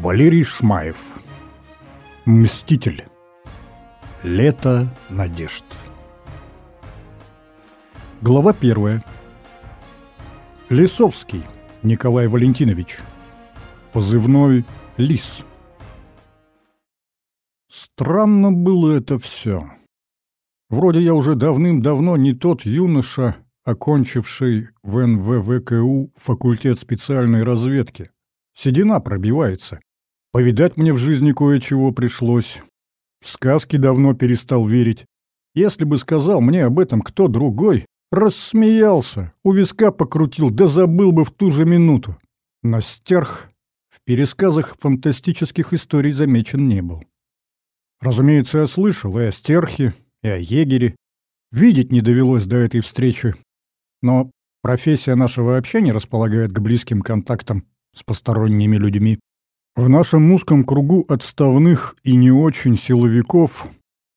Валерий Шмаев. Мститель. Лето надежд. Глава первая. Лисовский Николай Валентинович. Позывной «Лис». Странно было это все. Вроде я уже давным-давно не тот юноша, окончивший в НВВКУ факультет специальной разведки. Седина пробивается. Повидать мне в жизни кое-чего пришлось. В сказки давно перестал верить. Если бы сказал мне об этом кто другой, рассмеялся, у виска покрутил, да забыл бы в ту же минуту. Но стерх в пересказах фантастических историй замечен не был. Разумеется, я слышал и о стерхе, и о егере. Видеть не довелось до этой встречи. Но профессия наша вообще не располагает к близким контактам с посторонними людьми. В нашем узком кругу отставных и не очень силовиков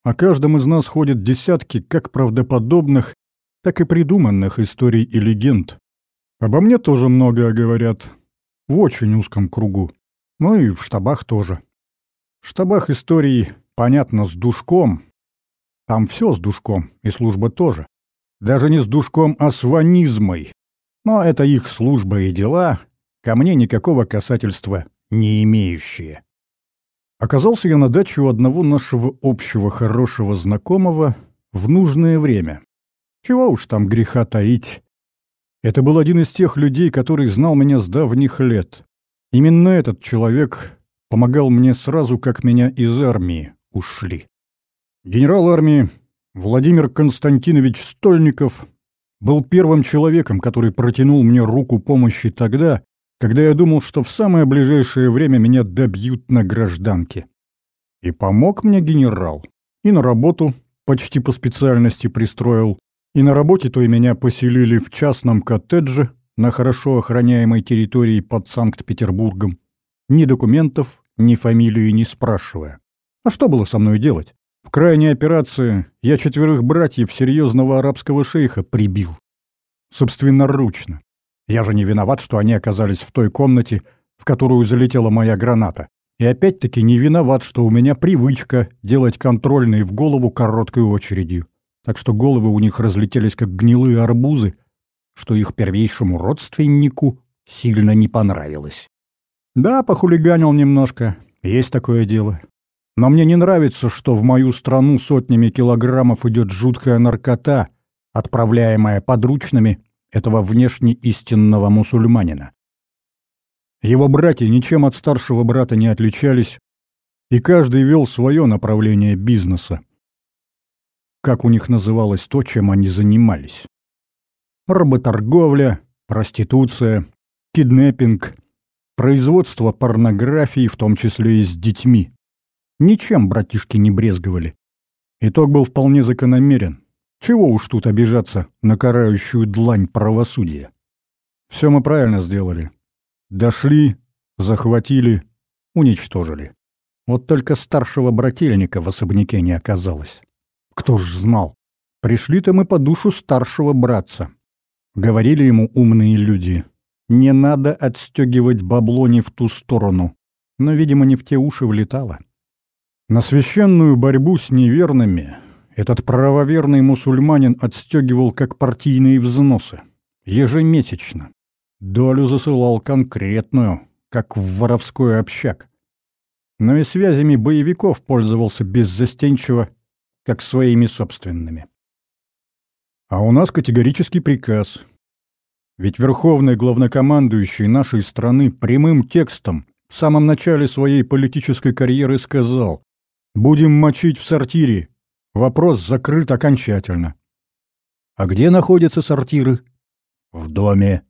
о каждом из нас ходят десятки как правдоподобных, так и придуманных историй и легенд. Обо мне тоже много говорят. В очень узком кругу. Ну и в штабах тоже. В штабах истории, понятно, с душком. Там все с душком, и служба тоже. Даже не с душком, а с ванизмой. Но это их служба и дела, ко мне никакого касательства не имеющие. Оказался я на даче у одного нашего общего хорошего знакомого в нужное время. Чего уж там греха таить. Это был один из тех людей, который знал меня с давних лет. Именно этот человек помогал мне сразу, как меня из армии ушли. Генерал армии Владимир Константинович Стольников был первым человеком, который протянул мне руку помощи тогда, когда я думал, что в самое ближайшее время меня добьют на гражданке. И помог мне генерал. И на работу почти по специальности пристроил. И на работе-то и меня поселили в частном коттедже на хорошо охраняемой территории под Санкт-Петербургом. Ни документов, ни фамилию не спрашивая. А что было со мной делать? В крайней операции я четверых братьев серьезного арабского шейха прибил. Собственноручно. Я же не виноват, что они оказались в той комнате, в которую залетела моя граната. И опять-таки не виноват, что у меня привычка делать контрольные в голову короткой очередью. Так что головы у них разлетелись как гнилые арбузы, что их первейшему родственнику сильно не понравилось. Да, похулиганил немножко, есть такое дело. Но мне не нравится, что в мою страну сотнями килограммов идет жуткая наркота, отправляемая подручными этого внешне истинного мусульманина. Его братья ничем от старшего брата не отличались, и каждый вел свое направление бизнеса. Как у них называлось то, чем они занимались? Работорговля, проституция, киднеппинг, производство порнографии, в том числе и с детьми. Ничем братишки не брезговали. Итог был вполне закономерен. Чего уж тут обижаться на карающую длань правосудия? Все мы правильно сделали. Дошли, захватили, уничтожили. Вот только старшего брательника в особняке не оказалось. Кто ж знал? Пришли-то мы по душу старшего братца. Говорили ему умные люди. Не надо отстегивать бабло не в ту сторону. Но, видимо, не в те уши влетало. На священную борьбу с неверными этот правоверный мусульманин отстегивал как партийные взносы. Ежемесячно. Долю засылал конкретную, как в воровской общак. Но и связями боевиков пользовался беззастенчиво, как своими собственными. А у нас категорический приказ. Ведь верховный главнокомандующий нашей страны прямым текстом в самом начале своей политической карьеры сказал «Будем мочить в сортире, Вопрос закрыт окончательно. А где находятся сортиры? В доме.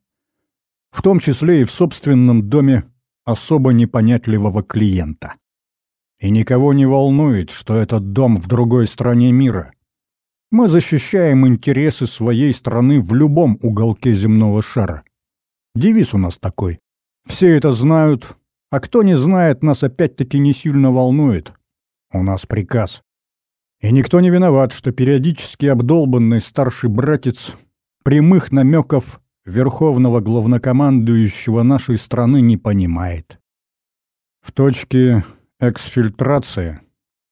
В том числе и в собственном доме особо непонятливого клиента. И никого не волнует, что этот дом в другой стране мира. Мы защищаем интересы своей страны в любом уголке земного шара. Девиз у нас такой. Все это знают, а кто не знает, нас опять-таки не сильно волнует. У нас приказ. И никто не виноват, что периодически обдолбанный старший братец прямых намеков верховного главнокомандующего нашей страны не понимает. В точке эксфильтрации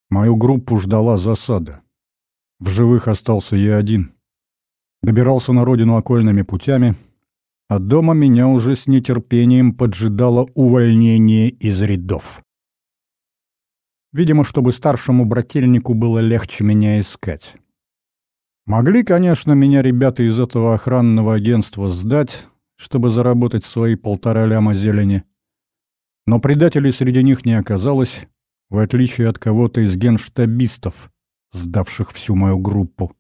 мою группу ждала засада. В живых остался я один. Добирался на родину окольными путями, а дома меня уже с нетерпением поджидало увольнение из рядов. Видимо, чтобы старшему брательнику было легче меня искать. Могли, конечно, меня ребята из этого охранного агентства сдать, чтобы заработать свои полтора ляма зелени. Но предателей среди них не оказалось, в отличие от кого-то из генштабистов, сдавших всю мою группу.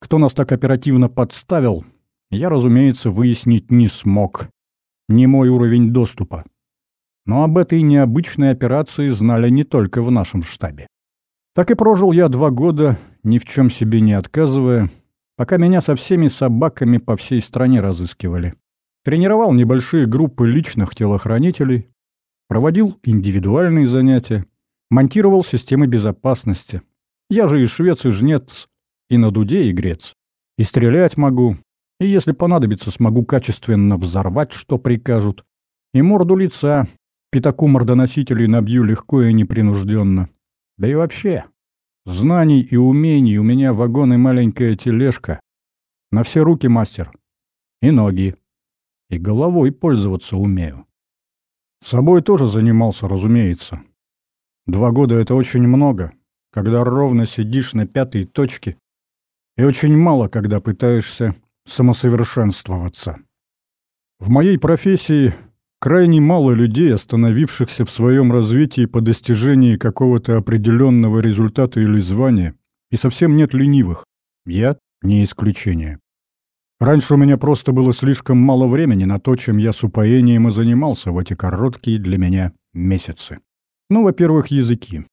Кто нас так оперативно подставил, я, разумеется, выяснить не смог. Не мой уровень доступа. Но об этой необычной операции знали не только в нашем штабе. Так и прожил я два года, ни в чем себе не отказывая, пока меня со всеми собаками по всей стране разыскивали. Тренировал небольшие группы личных телохранителей, проводил индивидуальные занятия, монтировал системы безопасности. Я же и швец, и жнец, и на дуде, и грец. И стрелять могу, и если понадобится, смогу качественно взорвать, что прикажут. И морду лица, пятаку мордоносителей набью легко и непринужденно. Да и вообще, знаний и умений у меня вагон и маленькая тележка. На все руки мастер. И ноги. И головой пользоваться умею. Собой тоже занимался, разумеется. Два года — это очень много, когда ровно сидишь на пятой точке, и очень мало, когда пытаешься самосовершенствоваться. В моей профессии крайне мало людей, остановившихся в своем развитии по достижении какого-то определенного результата или звания, и совсем нет ленивых. Я не исключение. Раньше у меня просто было слишком мало времени на то, чем я с упоением и занимался в эти короткие для меня месяцы. Ну, во-первых, языки.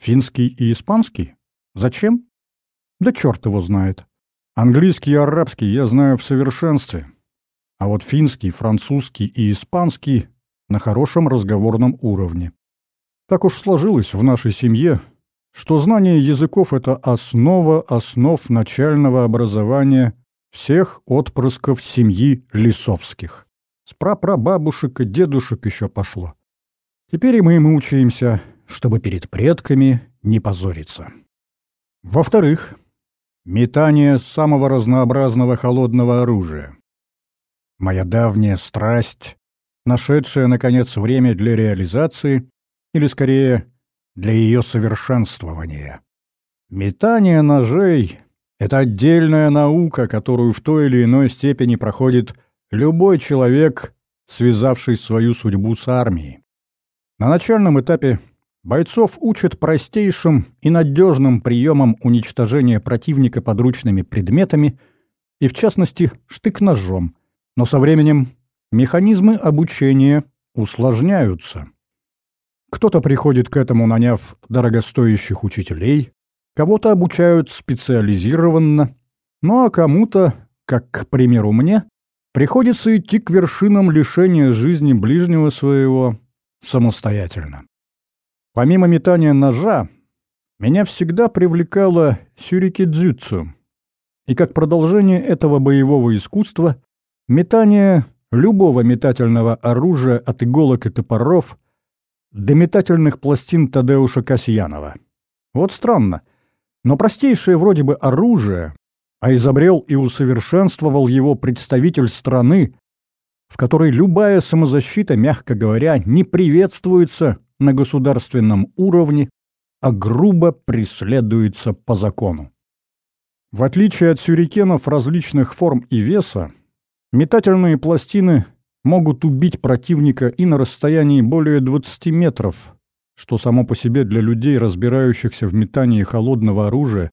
Финский и испанский? Зачем? Да черт его знает. Английский и арабский я знаю в совершенстве, а вот финский, французский и испанский на хорошем разговорном уровне. Так уж сложилось в нашей семье, что знание языков — это основа основ начального образования всех отпрысков семьи Лисовских. С прапрабабушек и дедушек еще пошло. Теперь и мы им учимся, чтобы перед предками не позориться. Во-вторых, Метание самого разнообразного холодного оружия. Моя давняя страсть, нашедшая, наконец, время для реализации, или, скорее, для ее совершенствования. Метание ножей — это отдельная наука, которую в той или иной степени проходит любой человек, связавший свою судьбу с армией. На начальном этапе Бойцов учат простейшим и надежным приемам уничтожения противника подручными предметами и, в частности, штык-ножом. Но со временем механизмы обучения усложняются. Кто-то приходит к этому, наняв дорогостоящих учителей, кого-то обучают специализированно, ну а кому-то, как, к примеру, мне, приходится идти к вершинам лишения жизни ближнего своего самостоятельно. Помимо метания ножа, меня всегда привлекало сюрики-дзюцу. И как продолжение этого боевого искусства, метание любого метательного оружия от иголок и топоров до метательных пластин Тадеуша Касьянова. Вот странно, но простейшее вроде бы оружие, а изобрел и усовершенствовал его представитель страны, в которой любая самозащита, мягко говоря, не приветствуется на государственном уровне, а грубо преследуется по закону. В отличие от сюрикенов различных форм и веса, метательные пластины могут убить противника и на расстоянии более 20 метров, что само по себе для людей, разбирающихся в метании холодного оружия,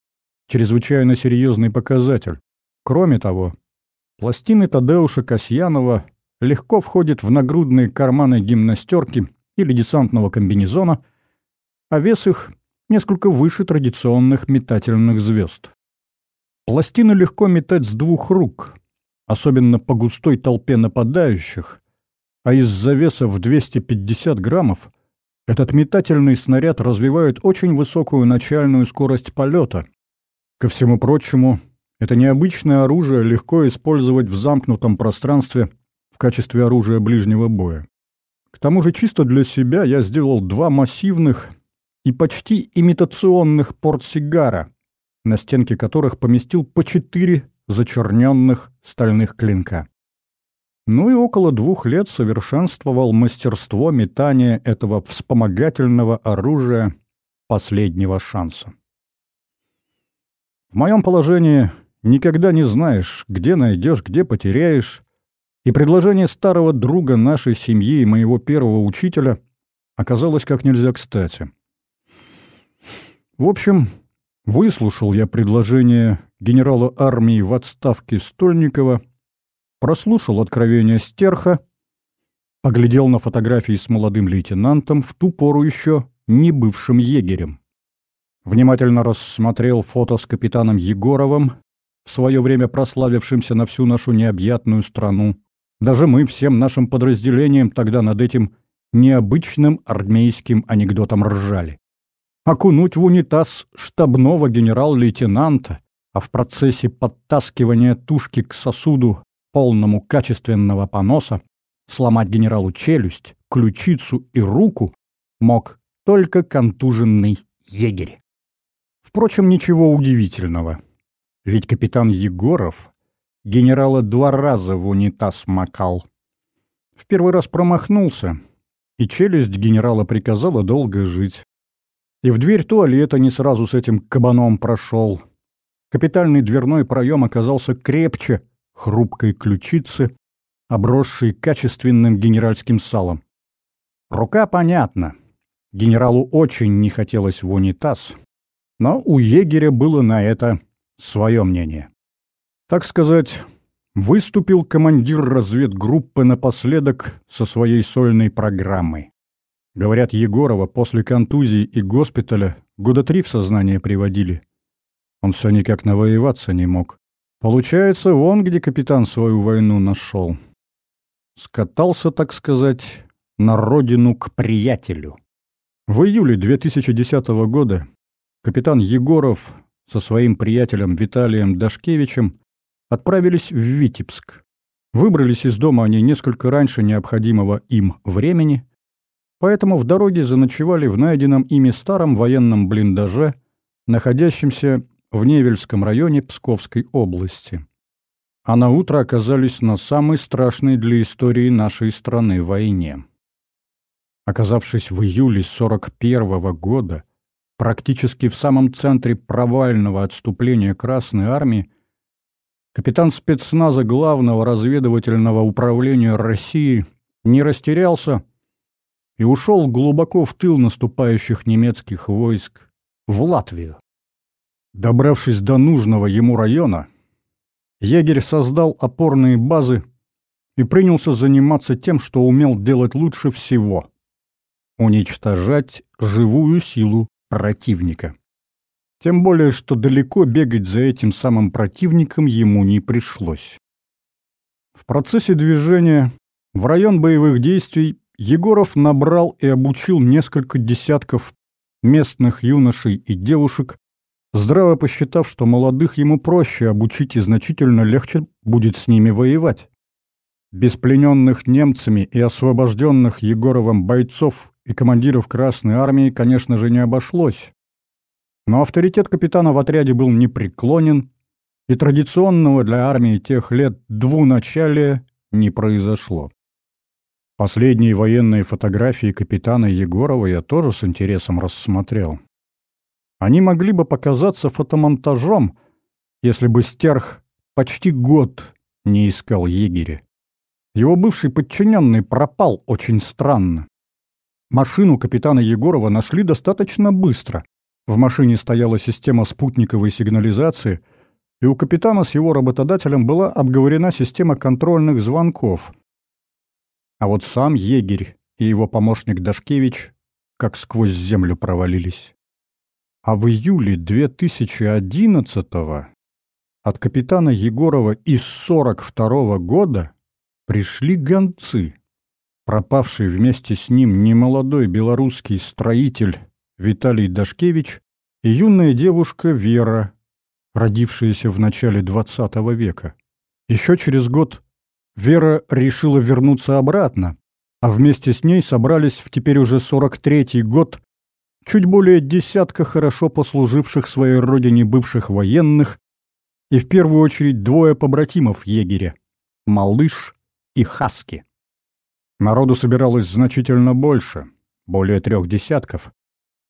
чрезвычайно серьезный показатель. Кроме того, пластины Тадеуша Касьянова легко входят в нагрудные карманы гимнастерки или десантного комбинезона, а вес их несколько выше традиционных метательных звезд. Пластины легко метать с двух рук, особенно по густой толпе нападающих, а из-за веса в 250 граммов этот метательный снаряд развивает очень высокую начальную скорость полета. Ко всему прочему, это необычное оружие легко использовать в замкнутом пространстве в качестве оружия ближнего боя. К тому же чисто для себя я сделал два массивных и почти имитационных портсигара, на стенке которых поместил по четыре зачерненных стальных клинка. Ну и около двух лет совершенствовал мастерство метания этого вспомогательного оружия последнего шанса. В моем положении никогда не знаешь, где найдешь, где потеряешь, и предложение старого друга нашей семьи и моего первого учителя оказалось как нельзя кстати. В общем, выслушал я предложение генерала армии в отставке Стольникова, прослушал откровение Стерха, поглядел на фотографии с молодым лейтенантом, в ту пору еще не бывшим егерем. Внимательно рассмотрел фото с капитаном Егоровым, в свое время прославившимся на всю нашу необъятную страну. Даже мы всем нашим подразделением тогда над этим необычным армейским анекдотом ржали. Окунуть в унитаз штабного генерал-лейтенанта, а в процессе подтаскивания тушки к сосуду, полному качественного поноса, сломать генералу челюсть, ключицу и руку мог только контуженный егерь. Впрочем, ничего удивительного. Ведь капитан Егоров генерала два раза в унитаз макал. В первый раз промахнулся, и челюсть генерала приказала долго жить. И в дверь туалета не сразу с этим кабаном прошел. Капитальный дверной проем оказался крепче хрупкой ключицы, обросшей качественным генеральским салом. Рука понятна. Генералу очень не хотелось в унитаз, но у егеря было на это свое мнение. Так сказать, выступил командир разведгруппы напоследок со своей сольной программой. Говорят, Егорова после контузии и госпиталя года три в сознание приводили. Он все никак навоеваться не мог. Получается, вон где капитан свою войну нашел. Скатался, так сказать, на родину к приятелю. В июле 2010 года капитан Егоров со своим приятелем Виталием Дашкевичем отправились в Витебск. Выбрались из дома они несколько раньше необходимого им времени, поэтому в дороге заночевали в найденном ими старом военном блиндаже, находящемся в Невельском районе Псковской области. А на утро оказались на самой страшной для истории нашей страны войне. Оказавшись в июле 41 -го года, практически в самом центре провального отступления Красной Армии, капитан спецназа Главного разведывательного управления России не растерялся и ушел глубоко в тыл наступающих немецких войск в Латвию. Добравшись до нужного ему района, егерь создал опорные базы и принялся заниматься тем, что умел делать лучше всего — уничтожать живую силу противника. Тем более, что далеко бегать за этим самым противником ему не пришлось. В процессе движения в район боевых действий Егоров набрал и обучил несколько десятков местных юношей и девушек, здраво посчитав, что молодых ему проще обучить и значительно легче будет с ними воевать. Без плененных немцами и освобожденных Егоровым бойцов и командиров Красной Армии, конечно же, не обошлось. Но авторитет капитана в отряде был непреклонен, и традиционного для армии тех лет двуначалия не произошло. Последние военные фотографии капитана Егорова я тоже с интересом рассмотрел. Они могли бы показаться фотомонтажом, если бы Стерх почти год не искал егеря. Его бывший подчиненный пропал очень странно. Машину капитана Егорова нашли достаточно быстро. В машине стояла система спутниковой сигнализации, и у капитана с его работодателем была обговорена система контрольных звонков. А вот сам егерь и его помощник Дашкевич как сквозь землю провалились. А в июле 2011-го от капитана Егорова из 42 -го года пришли гонцы пропавший вместе с ним немолодой белорусский строитель Виталий Дашкевич и юная девушка Вера, родившаяся в начале XX века. Еще через год Вера решила вернуться обратно, а вместе с ней собрались в теперь уже 43-й год чуть более десятка хорошо послуживших своей родине бывших военных и в первую очередь двое побратимов егеря — Малыш и Хаски. Народу собиралось значительно больше, более трех десятков,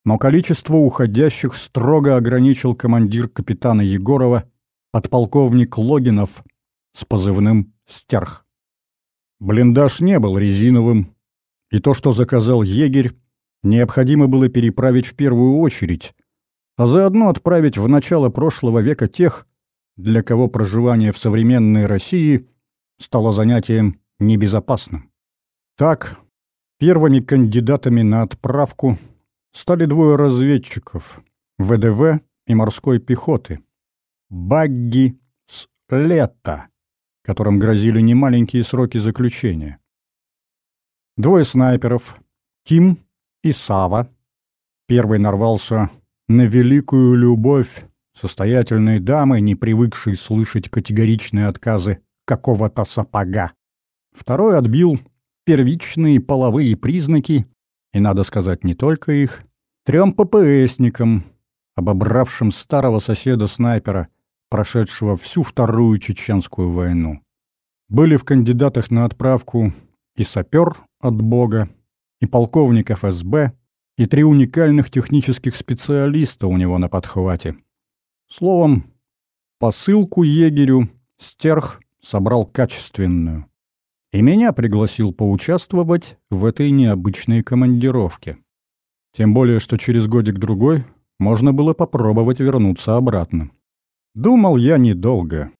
но количество уходящих строго ограничил командир капитана Егорова, подполковник Логинов с позывным «Стерх». Блиндаж не был резиновым, и то, что заказал егерь, необходимо было переправить в первую очередь, а заодно отправить в начало прошлого века тех, для кого проживание в современной России стало занятием небезопасным. Так, первыми кандидатами на отправку стали двое разведчиков — ВДВ и морской пехоты. Багги с лета, которым грозили немаленькие сроки заключения. Двое снайперов — Ким и Сава. Первый нарвался на великую любовь состоятельной дамы, не привыкшей слышать категоричные отказы какого-то сапога. Второй отбил первичные половые признаки, и, надо сказать, не только их, трем ППСникам, обобравшим старого соседа-снайпера, прошедшего всю Вторую Чеченскую войну. Были в кандидатах на отправку и сапер от Бога, и полковник ФСБ, и три уникальных технических специалиста у него на подхвате. Словом, посылку егерю стерх собрал качественную. И меня пригласил поучаствовать в этой необычной командировке. Тем более, что через годик-другой можно было попробовать вернуться обратно. Думал я недолго.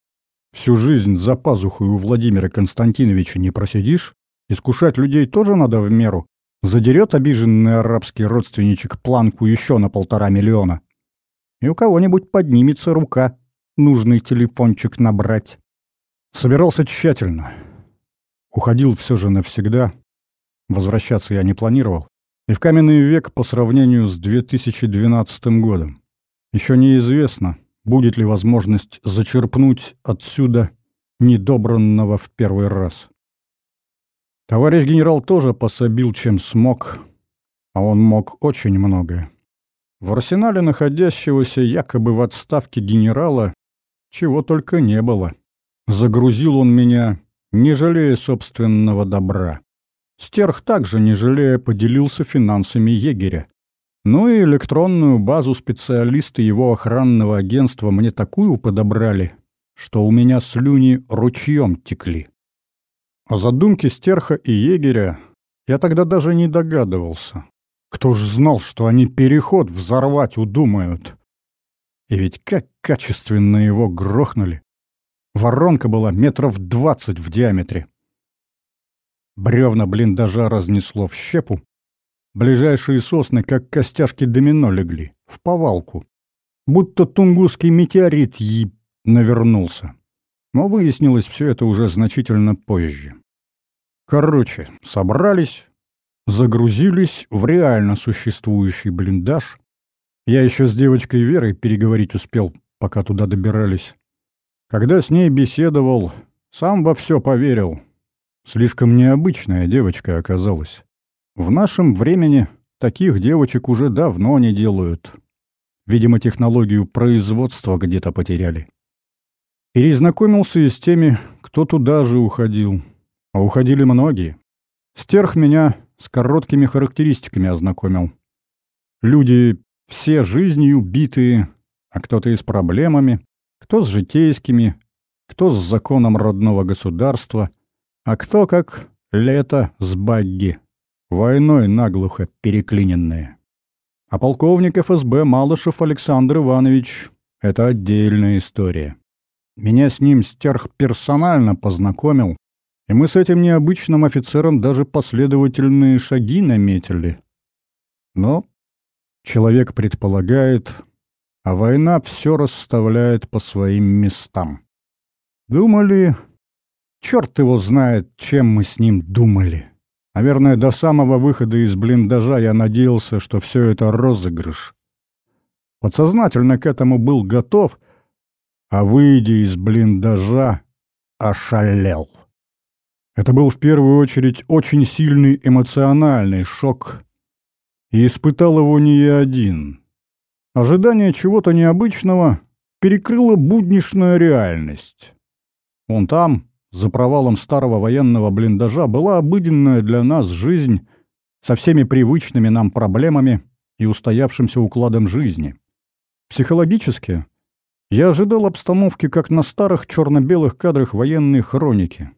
Всю жизнь за пазухой у Владимира Константиновича не просидишь, искушать людей тоже надо в меру. Задерет обиженный арабский родственничек планку еще на полтора миллиона и у кого-нибудь поднимется рука нужный телефончик набрать. Собирался тщательно. Уходил все же навсегда. Возвращаться я не планировал. И в каменный век по сравнению с 2012 годом. Еще неизвестно, будет ли возможность зачерпнуть отсюда недобранного в первый раз. Товарищ генерал тоже пособил, чем смог, а он мог очень многое. В арсенале находящегося якобы в отставке генерала чего только не было. Загрузил он меня, не жалея собственного добра. Стерх также, не жалея, поделился финансами егеря. Ну и электронную базу специалисты его охранного агентства мне такую подобрали, что у меня слюни ручьем текли. О задумке стерха и егеря я тогда даже не догадывался. Кто ж знал, что они переход взорвать удумают? И ведь как качественно его грохнули. Воронка была метров двадцать в диаметре. Бревна блиндажа разнесло в щепу. Ближайшие сосны, как костяшки домино, легли. В повалку. Будто тунгусский метеорит еб навернулся. Но выяснилось все это уже значительно позже. Короче, собрались, загрузились в реально существующий блиндаж. Я еще с девочкой Верой переговорить успел, пока туда добирались. Когда с ней беседовал, сам во все поверил. Слишком необычная девочка оказалась. В нашем времени таких девочек уже давно не делают. Видимо, технологию производства где-то потеряли. Перезнакомился и с теми, кто туда же уходил. А уходили многие. Стерх меня с короткими характеристиками ознакомил. Люди все жизнью битые, а кто-то и с проблемами, кто с житейскими, кто с законом родного государства, а кто как лето с багги, войной наглухо переклиненные. А полковник ФСБ Малышев Александр Иванович — это отдельная история. Меня с ним стерх персонально познакомил, и мы с этим необычным офицером даже последовательные шаги наметили. Но человек предполагает, а война все расставляет по своим местам. Думали... Черт его знает, чем мы с ним думали. Наверное, до самого выхода из блиндажа я надеялся, что все это розыгрыш. Подсознательно к этому был готов, а, выйдя из блиндажа, ошалел. Это был в первую очередь очень сильный эмоциональный шок, и испытал его не я один. Ожидание чего-то необычного перекрыло будничная реальность. Вон там, за провалом старого военного блиндажа, была обыденная для нас жизнь со всеми привычными нам проблемами и устоявшимся укладом жизни. Психологически я ожидал обстановки, как на старых черно-белых кадрах военной хроники,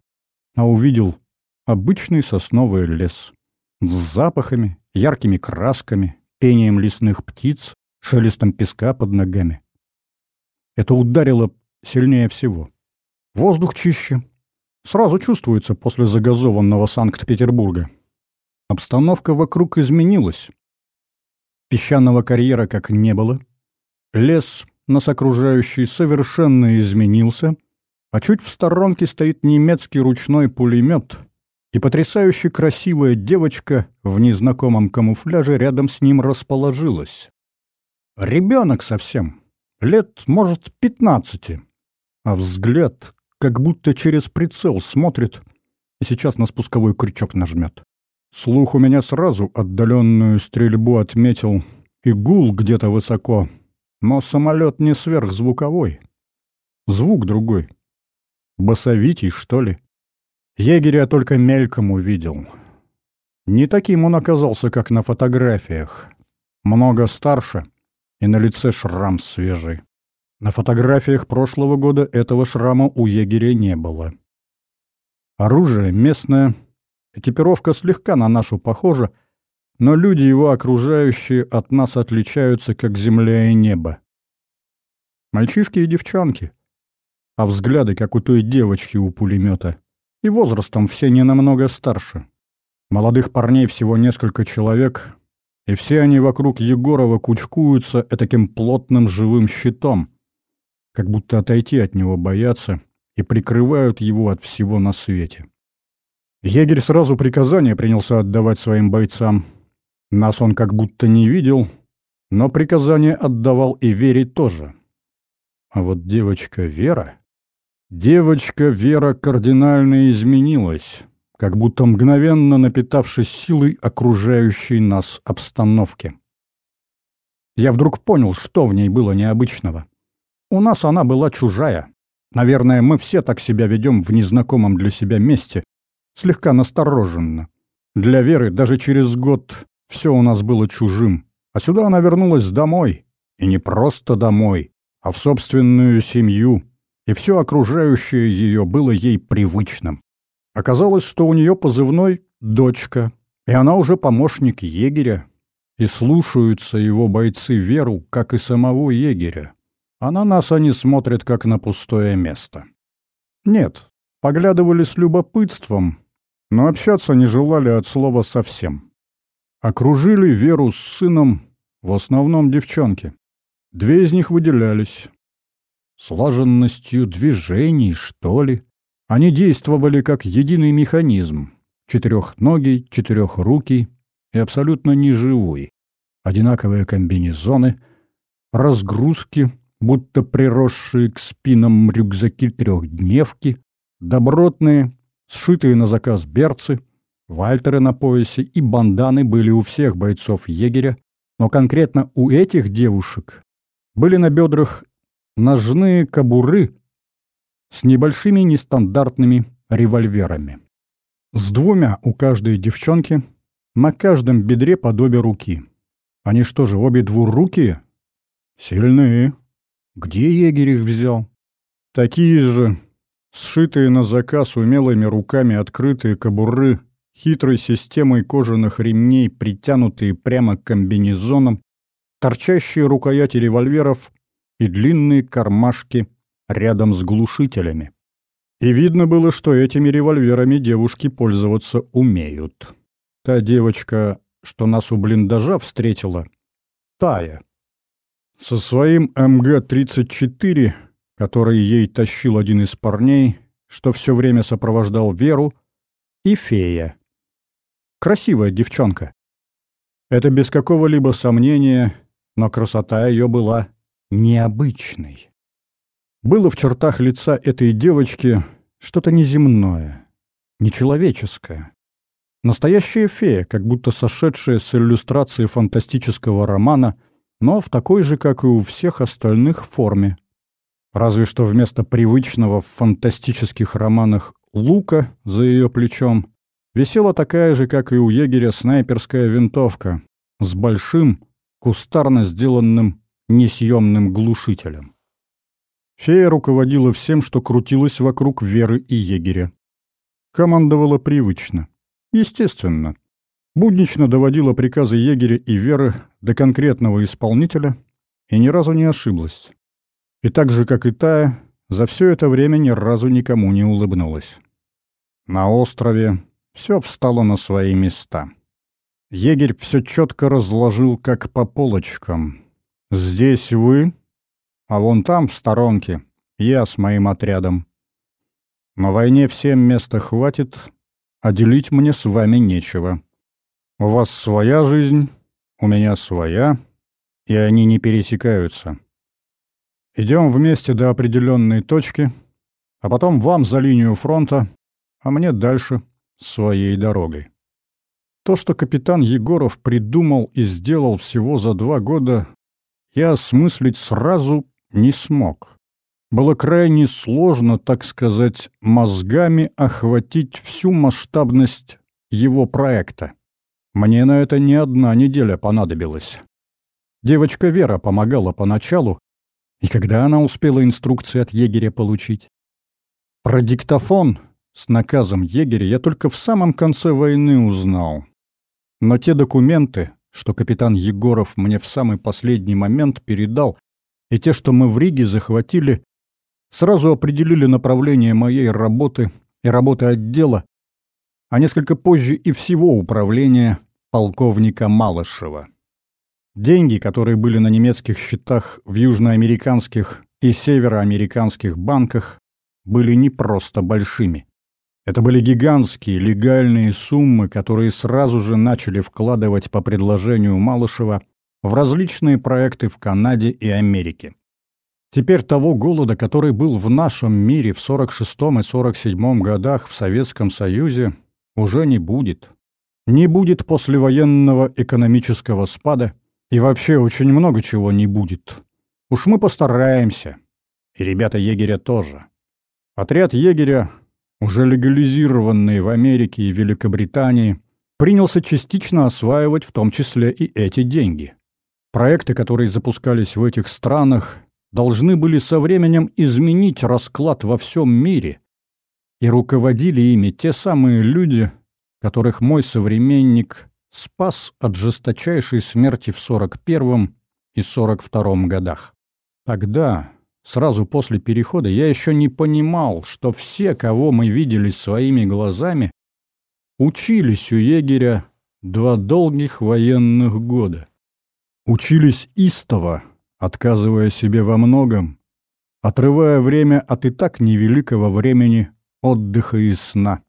а увидел обычный сосновый лес с запахами, яркими красками, пением лесных птиц, шелестом песка под ногами. Это ударило сильнее всего. Воздух чище. Сразу чувствуется после загазованного Санкт-Петербурга. Обстановка вокруг изменилась. Песчаного карьера как не было. Лес нас окружающий совершенно изменился, а чуть в сторонке стоит немецкий ручной пулемет, и потрясающе красивая девочка в незнакомом камуфляже рядом с ним расположилась. Ребенок совсем, лет, может, пятнадцати, а взгляд как будто через прицел смотрит и сейчас на спусковой крючок нажмет. Слух у меня сразу отдаленную стрельбу отметил, и гул где-то высоко — но самолет не сверхзвуковой. Звук другой. Басовитий, что ли? Егеря только мельком увидел. Не таким он оказался, как на фотографиях. Много старше, и на лице шрам свежий. На фотографиях прошлого года этого шрама у егеря не было. Оружие местное, экипировка слегка на нашу похожа, но люди его окружающие от нас отличаются, как земля и небо. Мальчишки и девчонки, а взгляды, как у той девочки у пулемета, и возрастом все не намного старше. Молодых парней всего несколько человек, и все они вокруг Егорова кучкуются этаким плотным живым щитом, как будто отойти от него боятся и прикрывают его от всего на свете. Егерь сразу приказание принялся отдавать своим бойцам — нас он как будто не видел, но приказание отдавал и Вере тоже. А вот девочка Вера... Девочка Вера кардинально изменилась, как будто мгновенно напитавшись силой окружающей нас обстановки. Я вдруг понял, что в ней было необычного. У нас она была чужая. Наверное, мы все так себя ведем в незнакомом для себя месте, слегка настороженно. Для Веры даже через год все у нас было чужим. А сюда она вернулась домой. И не просто домой, а в собственную семью. И все окружающее ее было ей привычным. Оказалось, что у нее позывной «дочка», и она уже помощник егеря. И слушаются его бойцы Веру, как и самого егеря. А на нас они смотрят, как на пустое место. Нет, поглядывали с любопытством, но общаться не желали от слова совсем. Окружили Веру с сыном в основном девчонки. Две из них выделялись. Слаженностью движений, что ли. Они действовали как единый механизм. Четырехногий, четырехрукий и абсолютно неживой. Одинаковые комбинезоны, разгрузки, будто приросшие к спинам рюкзаки трехдневки, добротные, сшитые на заказ берцы — Вальтеры на поясе и банданы были у всех бойцов егеря, но конкретно у этих девушек были на бедрах ножные кобуры с небольшими нестандартными револьверами. С двумя у каждой девчонки, на каждом бедре подобие руки. Они что же, обе двурукие? Сильные. Где егерь их взял? Такие же, сшитые на заказ умелыми руками открытые кобуры хитрой системой кожаных ремней, притянутые прямо к комбинезонам, торчащие рукояти револьверов и длинные кармашки рядом с глушителями. И видно было, что этими револьверами девушки пользоваться умеют. Та девочка, что нас у блиндажа встретила, Тая. Со своим МГ-34, который ей тащил один из парней, что все время сопровождал Веру, и фея. Красивая девчонка. Это без какого-либо сомнения, но красота ее была необычной. Было в чертах лица этой девочки что-то неземное, нечеловеческая. Настоящая фея, как будто сошедшая с иллюстрации фантастического романа, но в такой же, как и у всех остальных, форме. Разве что вместо привычного в фантастических романах лука за ее плечом висела такая же, как и у егеря, снайперская винтовка с большим, кустарно сделанным несъемным глушителем. Фея руководила всем, что крутилось вокруг Веры и егеря. Командовала привычно. Естественно. Буднично доводила приказы егеря и Веры до конкретного исполнителя и ни разу не ошиблась. И так же, как и Тая, за все это время ни разу никому не улыбнулась. На острове все встало на свои места. Егерь все четко разложил, как по полочкам. «Здесь вы, а вон там, в сторонке, я с моим отрядом. На войне всем места хватит, а делить мне с вами нечего. У вас своя жизнь, у меня своя, и они не пересекаются. Идем вместе до определенной точки, а потом вам за линию фронта, а мне дальше своей дорогой. То, что капитан Егоров придумал и сделал всего за два года, я осмыслить сразу не смог было крайне сложно, так сказать, мозгами охватить всю масштабность его проекта. Мне на это не одна неделя понадобилась. Девочка Вера помогала поначалу, и когда она успела инструкции от егеря получить? Про диктофон с наказом егеря я только в самом конце войны узнал. Но те документы, что капитан Егоров мне в самый последний момент передал, и те, что мы в Риге захватили, сразу определили направление моей работы и работы отдела, а несколько позже и всего управления полковника Малышева. Деньги, которые были на немецких счетах в южноамериканских и североамериканских банках, были не просто большими. Это были гигантские легальные суммы, которые сразу же начали вкладывать по предложению Малышева в различные проекты в Канаде и Америке. Теперь того голода, который был в нашем мире в 46-м и 47-м годах в Советском Союзе, уже не будет. Не будет послевоенного экономического спада, и вообще очень много чего не будет. Уж мы постараемся. И ребята егеря тоже. Отряд егеря, уже легализированный в Америке и Великобритании, принялся частично осваивать в том числе и эти деньги. Проекты, которые запускались в этих странах, должны были со временем изменить расклад во всем мире, и руководили ими те самые люди, которых мой современник спас от жесточайшей смерти в 41 и 42 годах. Тогда, сразу после перехода, я еще не понимал, что все, кого мы видели своими глазами, учились у егеря два долгих военных года. Учились истово, отказывая себе во многом, отрывая время от и так невеликого времени отдыха и сна.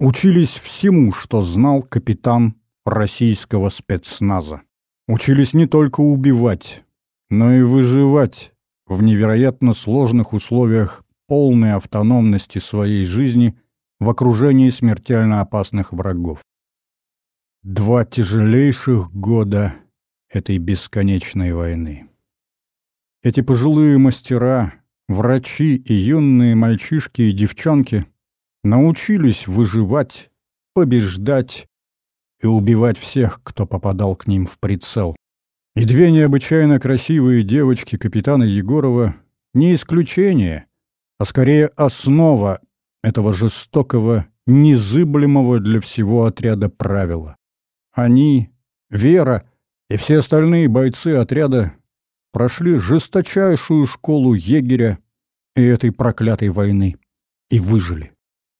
Учились всему, что знал капитан российского спецназа. Учились не только убивать, но и выживать в невероятно сложных условиях полной автономности своей жизни в окружении смертельно опасных врагов. Два тяжелейших года этой бесконечной войны. Эти пожилые мастера, врачи и юные мальчишки и девчонки научились выживать, побеждать и убивать всех, кто попадал к ним в прицел. И две необычайно красивые девочки капитана Егорова не исключение, а скорее основа этого жестокого, незыблемого для всего отряда правила. Они, Вера и все остальные бойцы отряда прошли жесточайшую школу егеря и этой проклятой войны и выжили.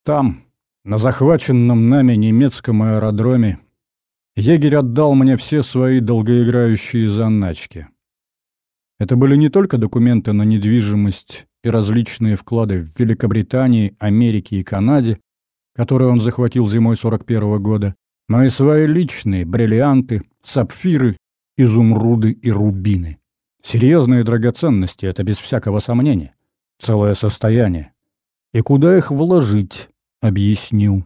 Там, на захваченном нами немецком аэродроме, егерь отдал мне все свои долгоиграющие заначки. Это были не только документы на недвижимость и различные вклады в Великобритании, Америке и Канаде, которые он захватил зимой 41 -го года, но и свои личные бриллианты, сапфиры, изумруды и рубины. Серьезные драгоценности — это без всякого сомнения. Целое состояние. И куда их вложить, объяснил.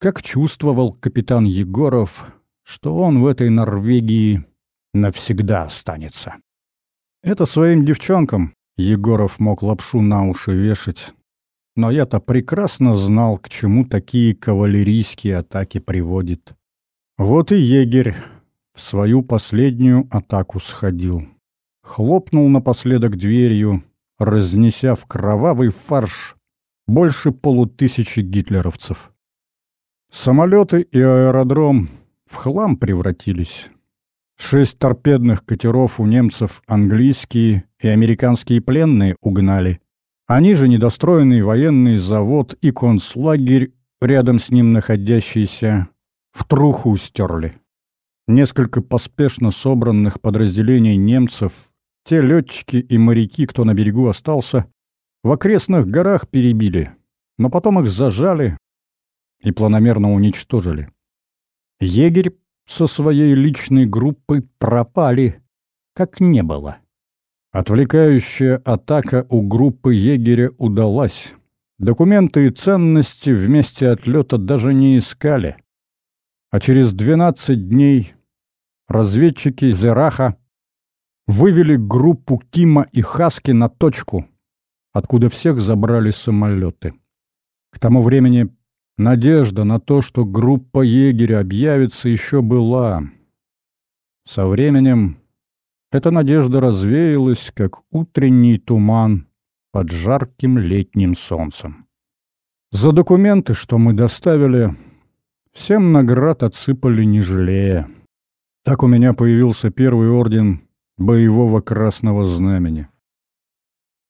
как чувствовал капитан Егоров, что он в этой Норвегии навсегда останется. Это своим девчонкам Егоров мог лапшу на уши вешать, но я-то прекрасно знал, к чему такие кавалерийские атаки приводят. Вот и егерь в свою последнюю атаку сходил. Хлопнул напоследок дверью, разнеся в кровавый фарш больше полутысячи гитлеровцев. Самолеты и аэродром в хлам превратились. Шесть торпедных катеров у немцев английские и американские пленные угнали. Они же недостроенный военный завод и концлагерь, рядом с ним находящийся, в труху стерли. Несколько поспешно собранных подразделений немцев, те летчики и моряки, кто на берегу остался, в окрестных горах перебили, но потом их зажали и планомерно уничтожили. Егерь со своей личной группой пропали, как не было. Отвлекающая атака у группы егеря удалась. Документы и ценности вместе отлета даже не искали. А через 12 дней разведчики Зераха вывели группу Кима и Хаски на точку, откуда всех забрали самолеты. К тому времени надежда на то, что группа егеря объявится, еще была. Со временем эта надежда развеялась, как утренний туман под жарким летним солнцем. За документы, что мы доставили, всем наград отсыпали не жалея. Так у меня появился первый орден боевого красного знамени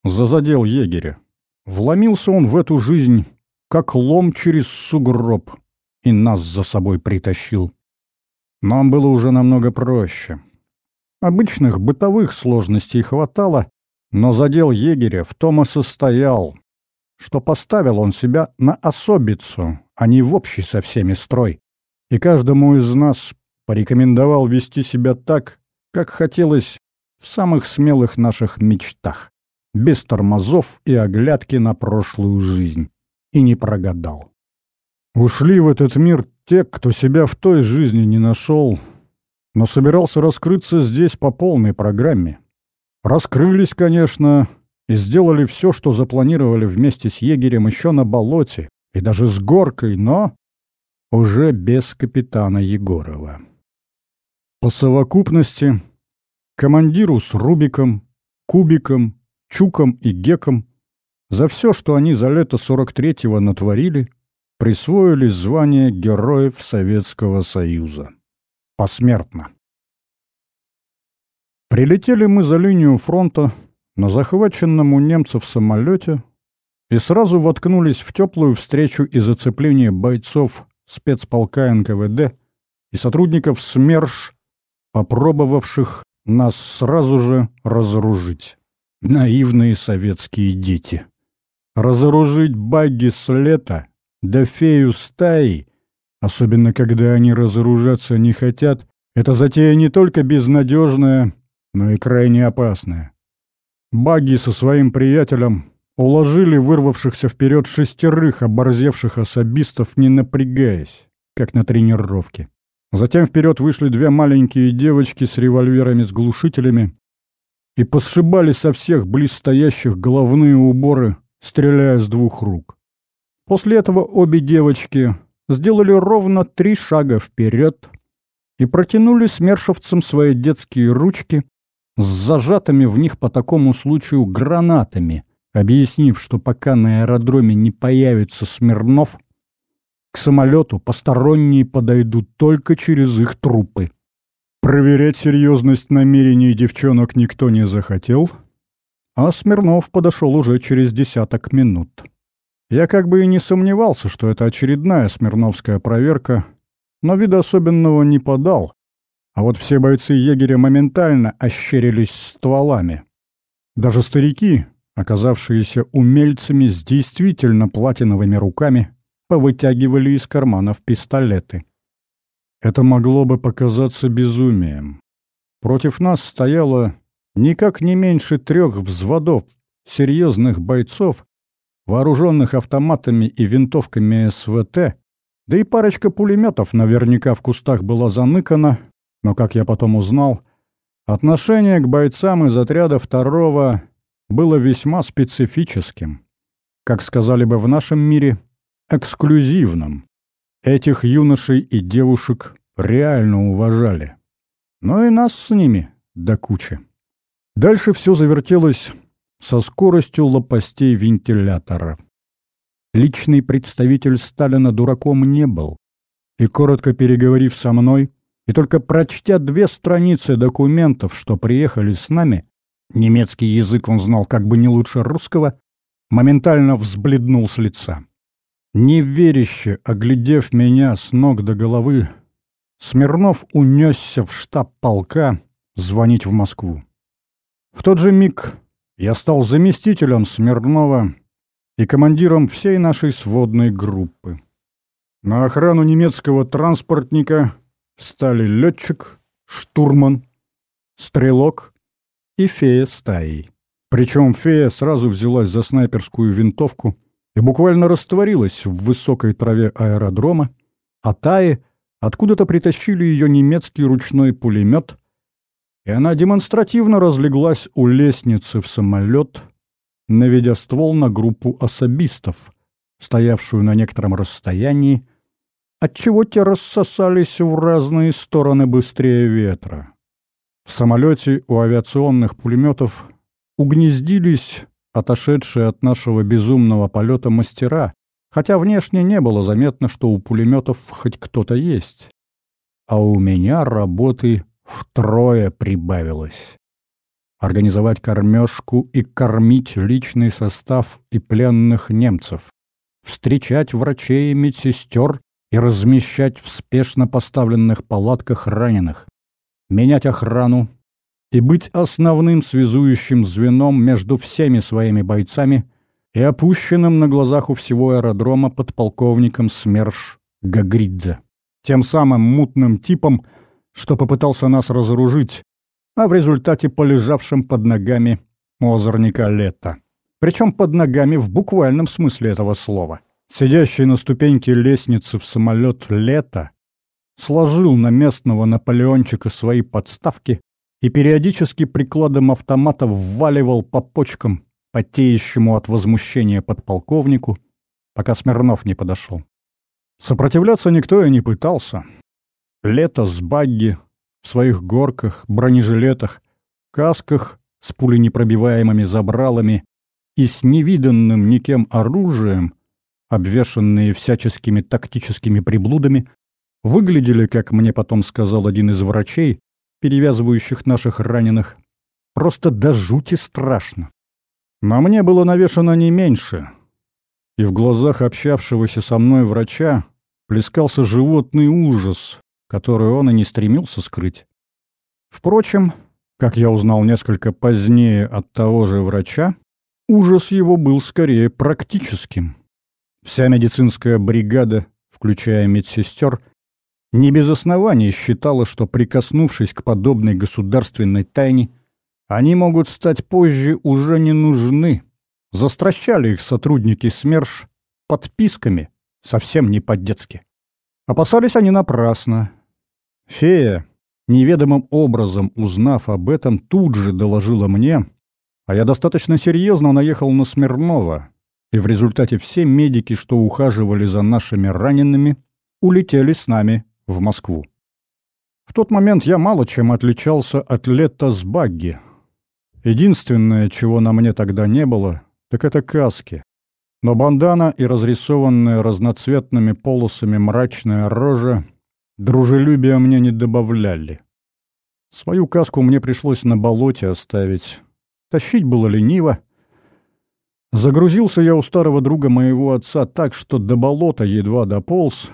за задел егеря. Вломился он в эту жизнь, как лом через сугроб, и нас за собой притащил. Нам было уже намного проще. Обычных бытовых сложностей хватало, но задел егеря в том и состоял, что поставил он себя на особицу, а не в общий со всеми строй. И каждому из нас порекомендовал вести себя так, как хотелось в самых смелых наших мечтах без тормозов и оглядки на прошлую жизнь. И не прогадал. Ушли в этот мир те, кто себя в той жизни не нашел, но собирался раскрыться здесь по полной программе. Раскрылись, конечно, и сделали все, что запланировали вместе с егерем еще на болоте, и даже с горкой, но уже без капитана Егорова. По совокупности командиру с Рубиком, Кубиком Чуком и Геком за все, что они за лето 43-го натворили, присвоили звание Героев Советского Союза. Посмертно. Прилетели мы за линию фронта на захваченном у немцев самолете и сразу воткнулись в теплую встречу и зацепление бойцов спецполка НКВД и сотрудников СМЕРШ, попробовавших нас сразу же разоружить. Наивные советские дети. Разоружить багги с лета, да фею стаи, особенно когда они разоружаться не хотят, это затея не только безнадежная, но и крайне опасная. Багги со своим приятелем уложили вырвавшихся вперед шестерых оборзевших особистов, не напрягаясь, как на тренировке. Затем вперед вышли две маленькие девочки с револьверами с глушителями, и посшибали со всех близстоящих головные уборы, стреляя с двух рук. После этого обе девочки сделали ровно три шага вперед и протянули смершевцам свои детские ручки с зажатыми в них по такому случаю гранатами, объяснив, что пока на аэродроме не появится Смирнов, к самолету посторонние подойдут только через их трупы. Проверять серьезность намерений девчонок никто не захотел, а Смирнов подошел уже через десяток минут. Я как бы и не сомневался, что это очередная смирновская проверка, но вида особенного не подал, а вот все бойцы егеря моментально ощерились стволами. Даже старики, оказавшиеся умельцами с действительно платиновыми руками, повытягивали из карманов пистолеты. Это могло бы показаться безумием. Против нас стояло никак не меньше трех взводов серьезных бойцов, вооруженных автоматами и винтовками СВТ, Да и парочка пулеметов наверняка в кустах была заныкана, но, как я потом узнал, отношение к бойцам из отряда второго было весьма специфическим. Как сказали бы в нашем мире, эксклюзивным. Этих юношей и девушек реально уважали. Но и нас с ними до кучи. Дальше все завертелось со скоростью лопастей вентилятора. Личный представитель Сталина дураком не был. И, коротко переговорив со мной, и только прочтя две страницы документов, что приехали с нами, немецкий язык он знал как бы не лучше русского, моментально взбледнул с лица. Неверяще, оглядев меня с ног до головы, Смирнов унесся в штаб полка звонить в Москву. В тот же миг я стал заместителем Смирнова и командиром всей нашей сводной группы. На охрану немецкого транспортника стали летчик, штурман, стрелок и фея стаи. Причем фея сразу взялась за снайперскую винтовку и буквально растворилась в высокой траве аэродрома, а Таи откуда-то притащили ее немецкий ручной пулемет, и она демонстративно разлеглась у лестницы в самолет, наведя ствол на группу особистов, стоявшую на некотором расстоянии, отчего те рассосались в разные стороны быстрее ветра. В самолете у авиационных пулеметов угнездились отошедшие от нашего безумного полета мастера, хотя внешне не было заметно, что у пулеметов хоть кто-то есть. А у меня работы втрое прибавилось. Организовать кормежку и кормить личный состав и пленных немцев, встречать врачей и медсестер и размещать в спешно поставленных палатках раненых, менять охрану и быть основным связующим звеном между всеми своими бойцами и опущенным на глазах у всего аэродрома подполковником СМЕРШ Гагридзе. Тем самым мутным типом, что попытался нас разоружить, а в результате полежавшим под ногами озорника Лета. Причем под ногами в буквальном смысле этого слова. Сидящий на ступеньке лестницы в самолет Лета сложил на местного Наполеончика свои подставки и периодически прикладом автомата вваливал по почкам потеющему от возмущения подполковнику, пока Смирнов не подошел. Сопротивляться никто и не пытался. Лето с багги в своих горках, бронежилетах, касках с пуленепробиваемыми забралами и с невиданным никем оружием, обвешанные всяческими тактическими приблудами, выглядели, как мне потом сказал один из врачей, перевязывающих наших раненых, просто до жути страшно. На мне было навешано не меньше, и в глазах общавшегося со мной врача плескался животный ужас, которую он и не стремился скрыть. Впрочем, как я узнал несколько позднее от того же врача, ужас его был скорее практическим. Вся медицинская бригада, включая медсестер, не без оснований считала, что, прикоснувшись к подобной государственной тайне, они могут стать позже уже не нужны. Застращали их сотрудники СМЕРШ подписками, совсем не по-детски. Опасались они напрасно. Фея, неведомым образом узнав об этом, тут же доложила мне, а я достаточно серьезно наехал на Смирнова, и в результате все медики, что ухаживали за нашими ранеными, улетели с нами в Москву. В тот момент я мало чем отличался от лета с багги. Единственное, чего на мне тогда не было, так это каски. Но бандана и разрисованная разноцветными полосами мрачная рожа Дружелюбия мне не добавляли. Свою каску мне пришлось на болоте оставить. Тащить было лениво. Загрузился я у старого друга моего отца так, что до болота едва дополз.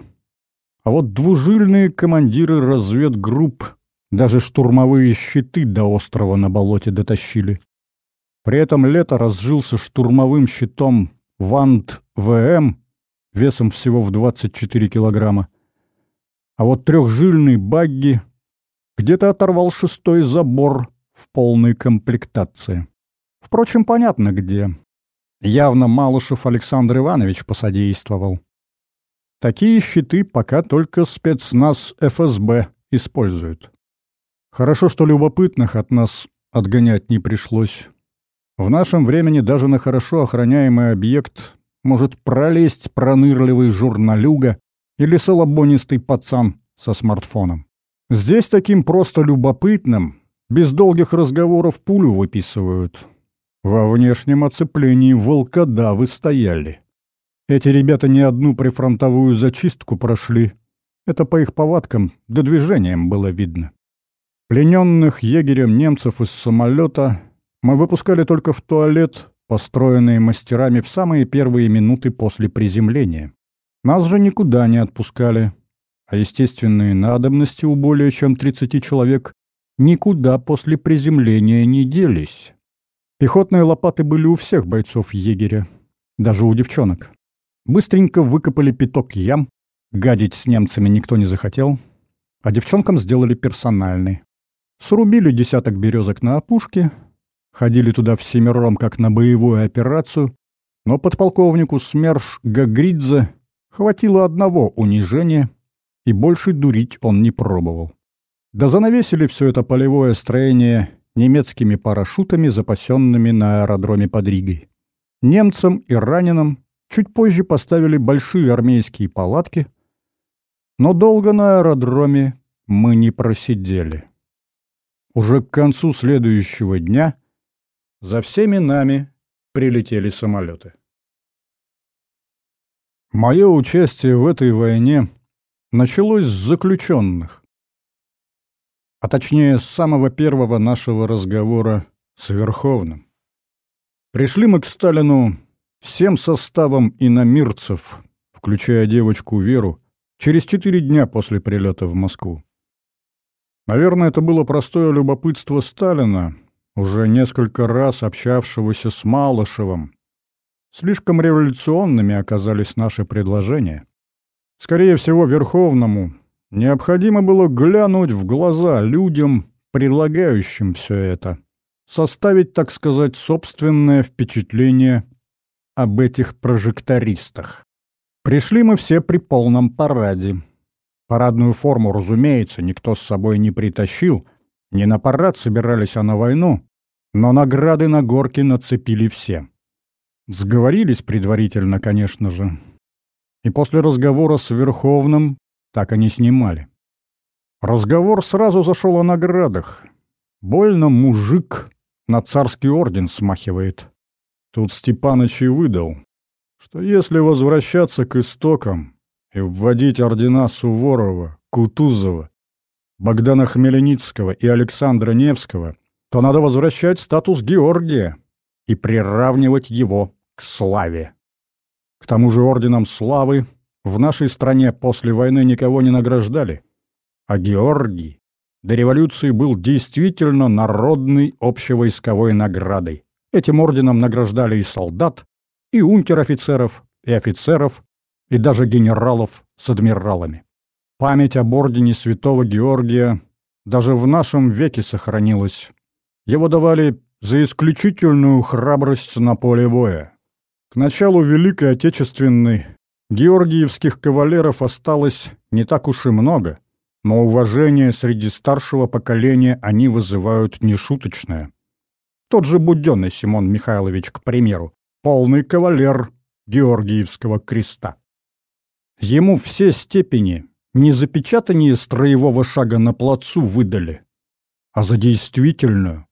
А вот двужильные командиры разведгрупп даже штурмовые щиты до острова на болоте дотащили. При этом лето разжился штурмовым щитом Вант ВМ весом всего в 24 килограмма. А вот трехжильный багги где-то оторвал шестой забор в полной комплектации. Впрочем, понятно где. Явно Малышев Александр Иванович посодействовал. Такие щиты пока только спецназ ФСБ используют. Хорошо, что любопытных от нас отгонять не пришлось. В нашем времени даже на хорошо охраняемый объект может пролезть пронырливый журналюга или салабонистый пацан со смартфоном. Здесь таким просто любопытным, без долгих разговоров пулю выписывают. Во внешнем оцеплении волкодавы стояли. Эти ребята не одну прифронтовую зачистку прошли. Это по их повадкам, да движениям было видно. Плененных егерем немцев из самолета мы выпускали только в туалет, построенный мастерами в самые первые минуты после приземления. Нас же никуда не отпускали, а естественные надобности у более чем 30 человек никуда после приземления не делись. Пехотные лопаты были у всех бойцов егеря, даже у девчонок. Быстренько выкопали пяток ям, гадить с немцами никто не захотел, а девчонкам сделали персональный. Срубили десяток березок на опушке, ходили туда всемиром как на боевую операцию, но подполковнику СМЕРШ Гагридзе хватило одного унижения, и больше дурить он не пробовал. Да занавесили все это полевое строение немецкими парашютами, запасенными на аэродроме под Ригой. Немцам и раненым чуть позже поставили большие армейские палатки, но долго на аэродроме мы не просидели. Уже к концу следующего дня за всеми нами прилетели самолеты. Мое участие в этой войне началось с заключенных, а точнее с самого первого нашего разговора с Верховным. Пришли мы к Сталину всем составом иномирцев, включая девочку Веру, через четыре дня после прилета в Москву. Наверное, это было простое любопытство Сталина, уже несколько раз общавшегося с Малышевым. Слишком революционными оказались наши предложения. Скорее всего, Верховному необходимо было глянуть в глаза людям, предлагающим все это, составить, так сказать, собственное впечатление об этих прожектористах. Пришли мы все при полном параде. Парадную форму, разумеется, никто с собой не притащил. Не на парад собирались, а на войну. Но награды на горке нацепили все. Сговорились предварительно, конечно же. И после разговора с Верховным так они снимали. Разговор сразу зашел о наградах. Больно мужик на царский орден смахивает. Тут Степаныч и выдал, что если возвращаться к истокам и вводить ордена Суворова, Кутузова, Богдана Хмельницкого и Александра Невского, то надо возвращать статус Георгия и приравнивать его к славе. К тому же орденом славы в нашей стране после войны никого не награждали, а Георгий до революции был действительно народной общевойсковой наградой. Этим орденом награждали и солдат, и унтер-офицеров, и офицеров, и даже генералов с адмиралами. Память об ордене святого Георгия даже в нашем веке сохранилась. Его давали за исключительную храбрость на поле боя. К началу Великой Отечественной георгиевских кавалеров осталось не так уж и много, но уважение среди старшего поколения они вызывают нешуточное. Тот же Буденный Симон Михайлович, к примеру, полный кавалер Георгиевского креста. Ему все степени не запечатание строевого шага на плацу выдали, а за действительную,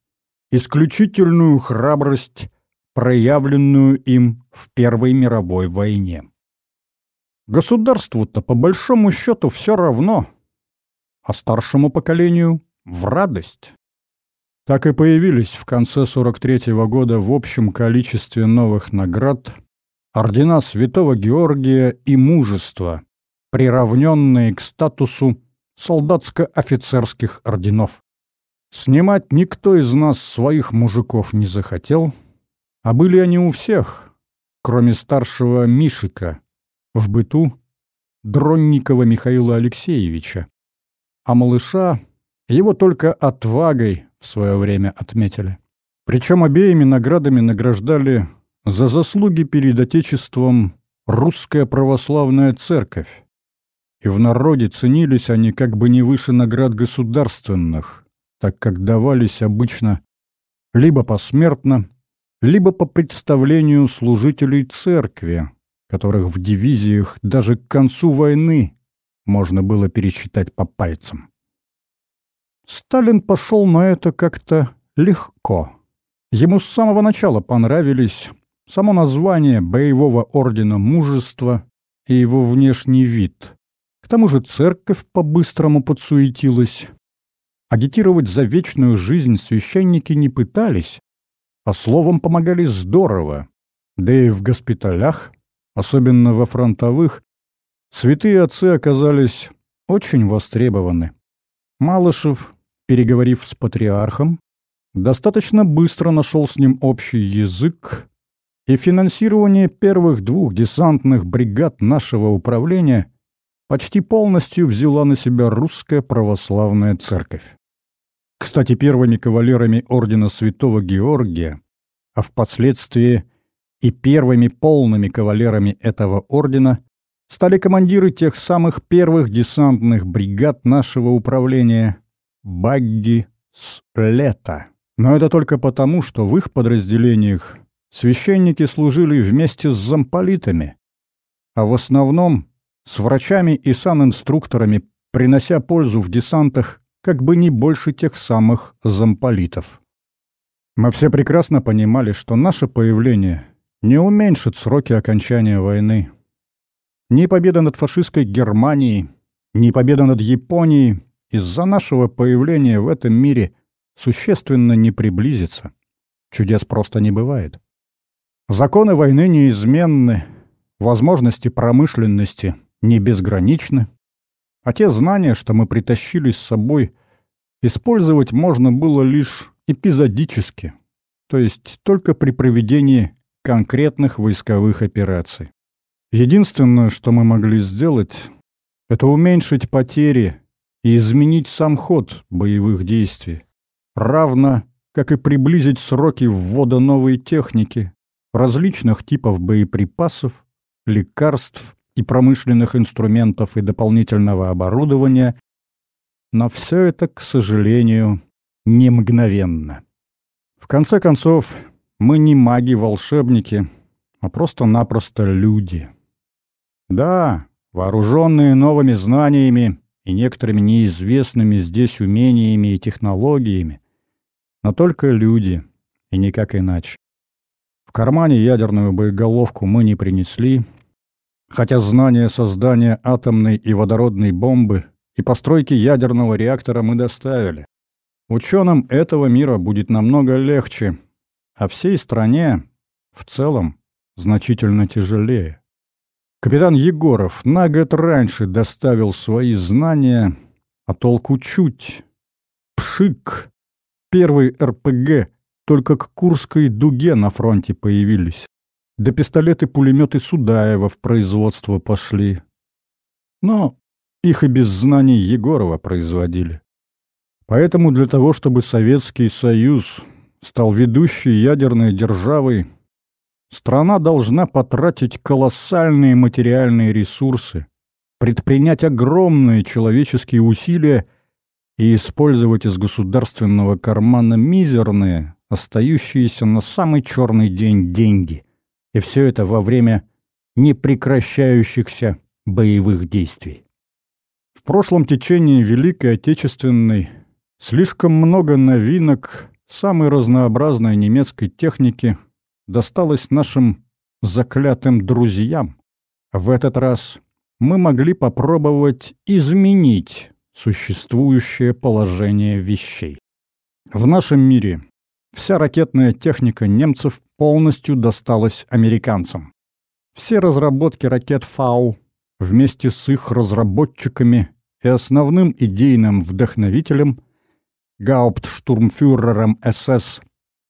исключительную храбрость, проявленную им в Первой мировой войне. Государству-то по большому счету все равно, а старшему поколению в радость. Так и появились в конце 43-го года в общем количестве новых наград ордена Святого Георгия и Мужества, приравненные к статусу солдатско-офицерских орденов. Снимать никто из нас своих мужиков не захотел, а были они у всех, кроме старшего Мишика, в быту Дронникова Михаила Алексеевича, а малыша его только отвагой в свое время отметили. Причем обеими наградами награждали за заслуги перед Отечеством русская православная церковь, и в народе ценились они как бы не выше наград государственных, так как давались обычно либо посмертно, либо по представлению служителей церкви, которых в дивизиях даже к концу войны можно было пересчитать по пальцам. Сталин пошел на это как-то легко. Ему с самого начала понравились само название боевого ордена мужества и его внешний вид. К тому же церковь по-быстрому подсуетилась. Агитировать за вечную жизнь священники не пытались, а словом помогали здорово. Да и в госпиталях, особенно во фронтовых, святые отцы оказались очень востребованы. Малышев, переговорив с патриархом, достаточно быстро нашел с ним общий язык, и финансирование первых двух десантных бригад нашего управления почти полностью взяла на себя русская православная церковь. Кстати, первыми кавалерами ордена Святого Георгия, а впоследствии и первыми полными кавалерами этого ордена стали командиры тех самых первых десантных бригад нашего управления Багги с лета. Но это только потому, что в их подразделениях священники служили вместе с замполитами, а в основном с врачами и санинструкторами, принося пользу в десантах как бы не больше тех самых замполитов. Мы все прекрасно понимали, что наше появление не уменьшит сроки окончания войны. Ни победа над фашистской Германией, ни победа над Японией из-за нашего появления в этом мире существенно не приблизится. Чудес просто не бывает. Законы войны неизменны, возможности промышленности не безграничны, а те знания, что мы притащили с собой, использовать можно было лишь эпизодически, то есть только при проведении конкретных войсковых операций. Единственное, что мы могли сделать, это уменьшить потери и изменить сам ход боевых действий, равно как и приблизить сроки ввода новой техники, различных типов боеприпасов, лекарств и промышленных инструментов и дополнительного оборудования, но все это, к сожалению, не мгновенно. В конце концов, мы не маги-волшебники, а просто-напросто люди. Да, вооруженные новыми знаниями и некоторыми неизвестными здесь умениями и технологиями, но только люди, и никак иначе. В кармане ядерную боеголовку мы не принесли, хотя знание создания атомной и водородной бомбы и постройки ядерного реактора мы доставили. Ученым этого мира будет намного легче, а всей стране в целом значительно тяжелее. Капитан Егоров на год раньше доставил свои знания, а толку чуть. Пшик! Первый РПГ только к Курской дуге на фронте появились. Да пистолеты-пулеметы Судаева в производство пошли. Но их и без знаний Егорова производили. Поэтому для того, чтобы Советский Союз стал ведущей ядерной державой, страна должна потратить колоссальные материальные ресурсы, предпринять огромные человеческие усилия и использовать из государственного кармана мизерные, остающиеся на самый черный день деньги. И все это во время непрекращающихся боевых действий. В прошлом течении Великой Отечественной слишком много новинок самой разнообразной немецкой техники досталось нашим заклятым друзьям. В этот раз мы могли попробовать изменить существующее положение вещей. В нашем мире Вся ракетная техника немцев полностью досталась американцам. Все разработки ракет Фау вместе с их разработчиками и основным идейным вдохновителем гауптштурмфюрером СС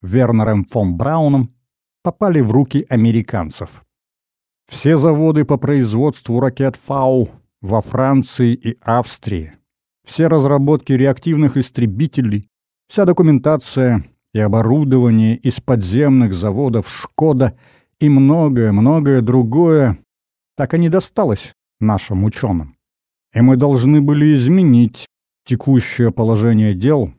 Вернером фон Брауном попали в руки американцев. Все заводы по производству ракет Фау во Франции и Австрии, все разработки реактивных истребителей, вся документация и оборудование из подземных заводов «Шкода» и многое-многое другое так и не досталось нашим ученым. И мы должны были изменить текущее положение дел,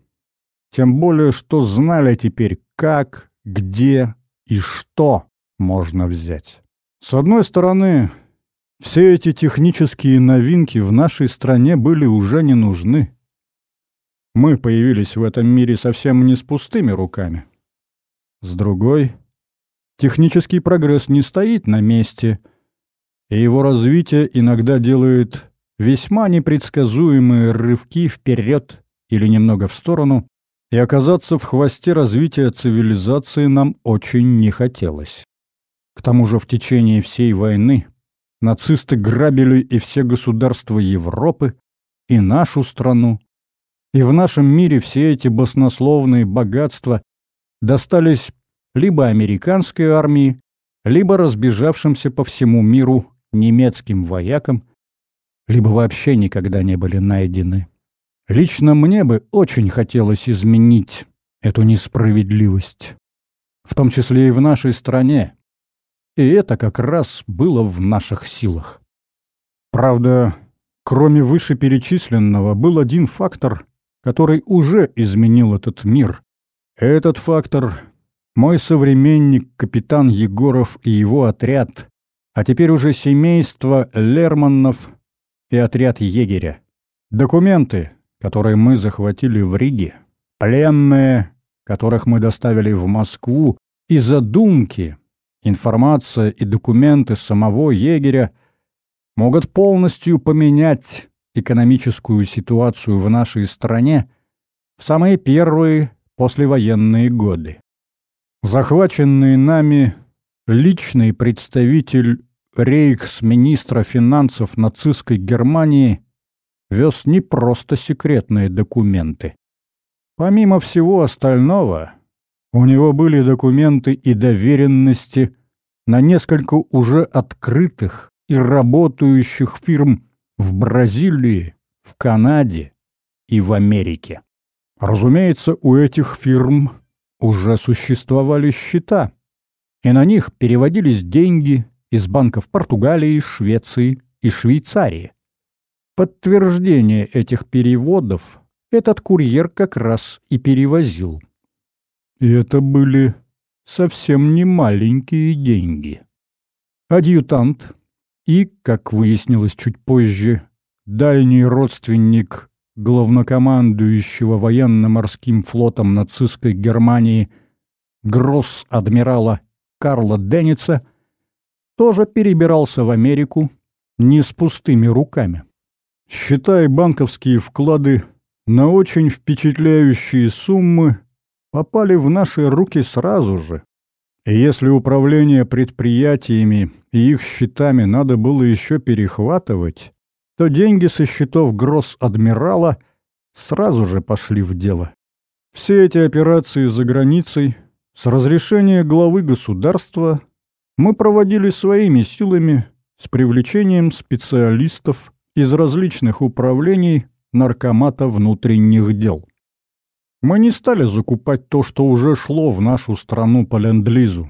тем более что знали теперь, как, где и что можно взять. С одной стороны, все эти технические новинки в нашей стране были уже не нужны. Мы появились в этом мире совсем не с пустыми руками. С другой, технический прогресс не стоит на месте, и его развитие иногда делает весьма непредсказуемые рывки вперед или немного в сторону, и оказаться в хвосте развития цивилизации нам очень не хотелось. К тому же в течение всей войны нацисты грабили и все государства Европы, и нашу страну, и в нашем мире все эти баснословные богатства достались либо американской армии, либо разбежавшимся по всему миру немецким воякам, либо вообще никогда не были найдены. Лично мне бы очень хотелось изменить эту несправедливость, в том числе и в нашей стране, и это как раз было в наших силах. Правда, кроме вышеперечисленного, был один фактор, который уже изменил этот мир. Этот фактор — мой современник, капитан Егоров и его отряд, а теперь уже семейство Лерманнов и отряд егеря. Документы, которые мы захватили в Риге, пленные, которых мы доставили в Москву, и задумки, информация и документы самого егеря могут полностью поменять экономическую ситуацию в нашей стране в самые первые послевоенные годы. Захваченный нами личный представитель рейхсминистра финансов нацистской Германии вез не просто секретные документы. Помимо всего остального, у него были документы и доверенности на несколько уже открытых и работающих фирм в Бразилии, в Канаде и в Америке. Разумеется, у этих фирм уже существовали счета, и на них переводились деньги из банков Португалии, Швеции и Швейцарии. Подтверждение этих переводов этот курьер как раз и перевозил. И это были совсем не маленькие деньги. Адъютант и, как выяснилось чуть позже, дальний родственник главнокомандующего военно-морским флотом нацистской Германии гросс-адмирала Карла Денница, тоже перебирался в Америку не с пустыми руками. Считай банковские вклады на очень впечатляющие суммы попали в наши руки сразу же, и если управление предприятиями и их счетами надо было еще перехватывать, то деньги со счетов гросс-адмирала сразу же пошли в дело. Все эти операции за границей с разрешения главы государства мы проводили своими силами с привлечением специалистов из различных управлений Наркомата внутренних дел. Мы не стали закупать то, что уже шло в нашу страну по ленд-лизу.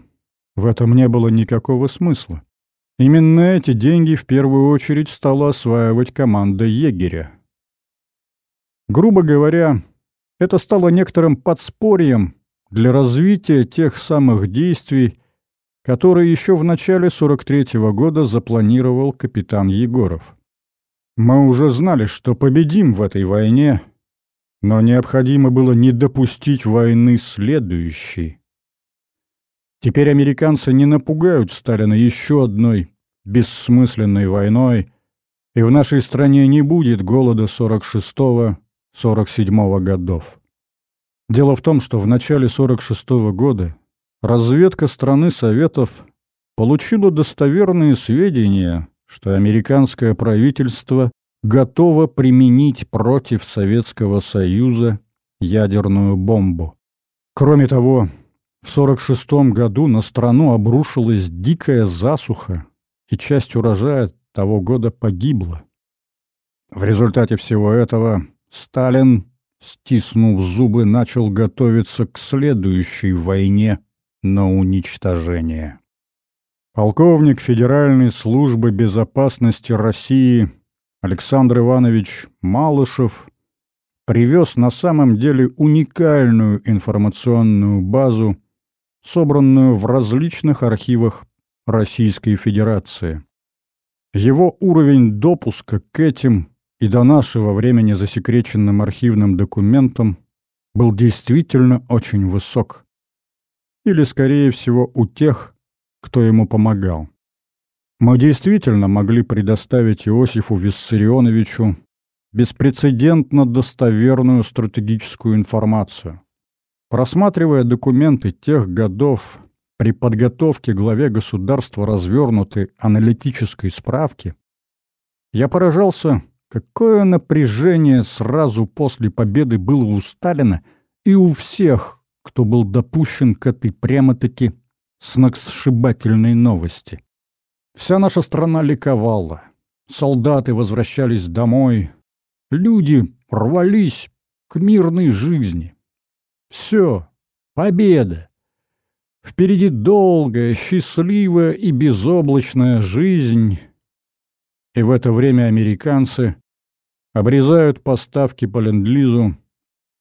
В этом не было никакого смысла. Именно эти деньги в первую очередь стала осваивать команда егеря. Грубо говоря, это стало некоторым подспорьем для развития тех самых действий, которые еще в начале 43-го года запланировал капитан Егоров. Мы уже знали, что победим в этой войне, но необходимо было не допустить войны следующей. Теперь американцы не напугают Сталина еще одной бессмысленной войной, и в нашей стране не будет голода 46-47 годов. Дело в том, что в начале 46 -го года разведка страны Советов получила достоверные сведения, что американское правительство готова применить против Советского Союза ядерную бомбу. Кроме того, в 1946 году на страну обрушилась дикая засуха, и часть урожая того года погибла. В результате всего этого Сталин, стиснув зубы, начал готовиться к следующей войне на уничтожение. Полковник Федеральной службы безопасности России Александр Иванович Малышев привез на самом деле уникальную информационную базу, собранную в различных архивах Российской Федерации. Его уровень допуска к этим и до нашего времени засекреченным архивным документам был действительно очень высок. Или, скорее всего, у тех, кто ему помогал. Мы действительно могли предоставить Иосифу Виссарионовичу беспрецедентно достоверную стратегическую информацию. Просматривая документы тех годов при подготовке главе государства развернутой аналитической справки, я поражался, какое напряжение сразу после победы было у Сталина и у всех, кто был допущен к этой прямо-таки сногсшибательной новости. Вся наша страна ликовала. Солдаты возвращались домой. Люди рвались к мирной жизни. Все, победа. Впереди долгая, счастливая и безоблачная жизнь. И в это время американцы обрезают поставки по ленд-лизу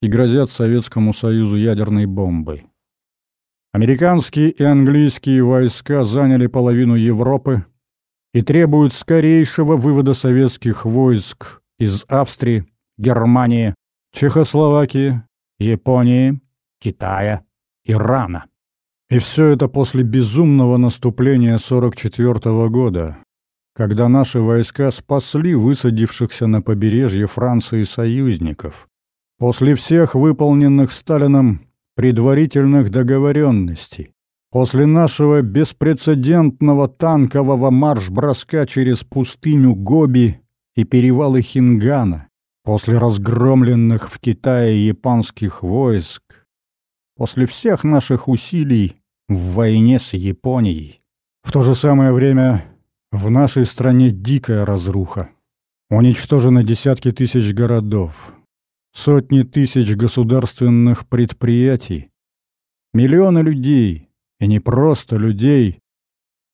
и грозят Советскому Союзу ядерной бомбой. Американские и английские войска заняли половину Европы и требуют скорейшего вывода советских войск из Австрии, Германии, Чехословакии, Японии, Китая, Ирана. И все это после безумного наступления 44 -го года, когда наши войска спасли высадившихся на побережье Франции союзников. После всех выполненных Сталином предварительных договоренностей, после нашего беспрецедентного танкового марш-броска через пустыню Гоби и перевалы Хингана, после разгромленных в Китае японских войск, после всех наших усилий в войне с Японией. В то же самое время в нашей стране дикая разруха. Уничтожены десятки тысяч городов, сотни тысяч государственных предприятий, миллионы людей, и не просто людей,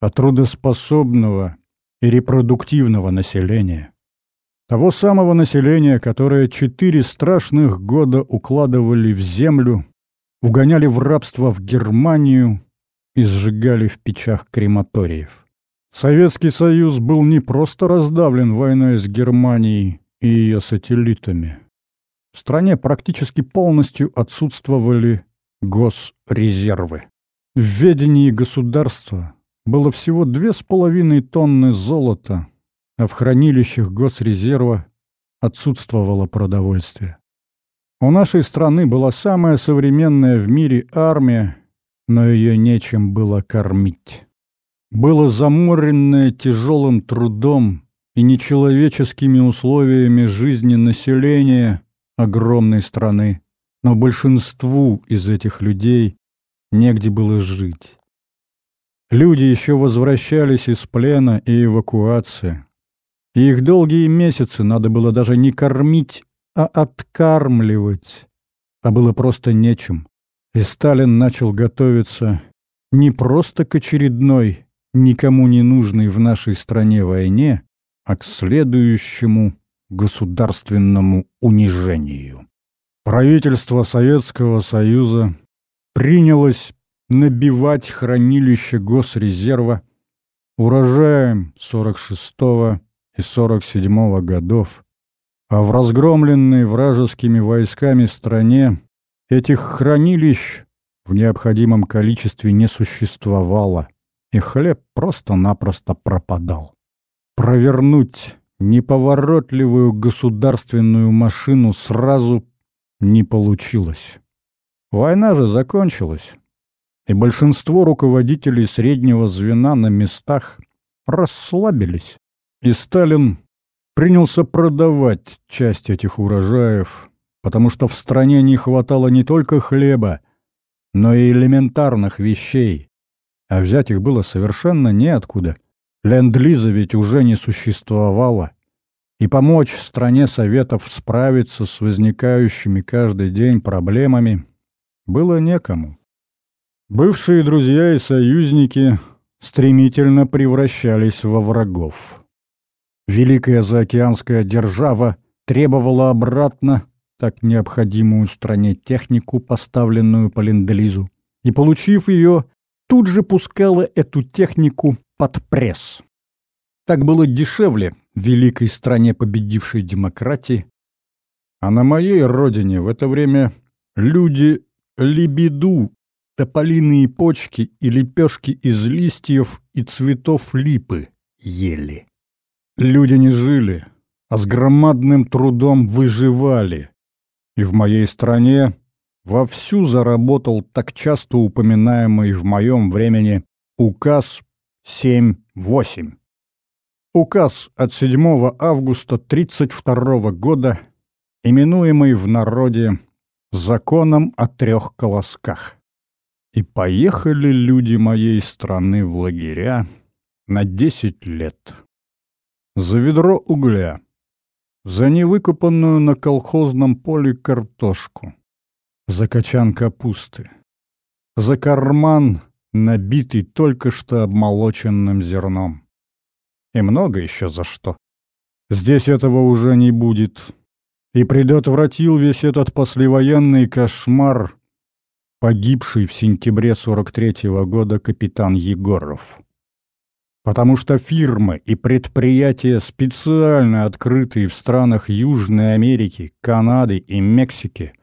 а трудоспособного и репродуктивного населения. Того самого населения, которое четыре страшных года укладывали в землю, угоняли в рабство в Германию и сжигали в печах крематориев. Советский Союз был не просто раздавлен войной с Германией и ее сателлитами. В стране практически полностью отсутствовали госрезервы. В ведении государства было всего две с половиной тонны золота, а в хранилищах госрезерва отсутствовало продовольствие. У нашей страны была самая современная в мире армия, но ее нечем было кормить. Было заморенное тяжелым трудом и нечеловеческими условиями жизни населения огромной страны, но большинству из этих людей негде было жить. Люди еще возвращались из плена и эвакуации. И их долгие месяцы надо было даже не кормить, а откармливать. А было просто нечем. И Сталин начал готовиться не просто к очередной, никому не нужной в нашей стране войне, а к следующему государственному унижению. Правительство Советского Союза принялось набивать хранилище госрезерва урожаем 46 и 47 годов, а в разгромленной вражескими войсками стране Этих хранилищ в необходимом количестве не существовало, и хлеб просто-напросто пропадал. Провернуть неповоротливую государственную машину сразу не получилось. Война же закончилась, и большинство руководителей среднего звена на местах расслабились, и Сталин принялся продавать часть этих урожаев потому что в стране не хватало не только хлеба, но и элементарных вещей, а взять их было совершенно неоткуда. Ленд-лиза ведь уже не существовало, и помочь стране Советов справиться с возникающими каждый день проблемами было некому. Бывшие друзья и союзники стремительно превращались во врагов. Великая заокеанская держава требовала обратно так необходимую стране технику, поставленную по ленд-лизу, и, получив ее, тут же пускала эту технику под пресс. Так было дешевле великой стране победившей демократии, а на моей родине в это время люди лебеду, тополиные почки и лепешки из листьев и цветов липы ели. Люди не жили, а с громадным трудом выживали. И в моей стране вовсю заработал так часто упоминаемый в моем времени указ 7-8. Указ от 7 августа 1932 года, именуемый в народе «Законом о трех колосках». И поехали люди моей страны в лагеря на 10 лет. За ведро угля, за невыкопанную на колхозном поле картошку, за качан капусты, за карман, набитый только что обмолоченным зерном. И много еще за что. Здесь этого уже не будет. И предотвратил весь этот послевоенный кошмар, погибший в сентябре 43-го года капитан Егоров потому что фирмы и предприятия, специально открытые в странах Южной Америки, Канады и Мексики,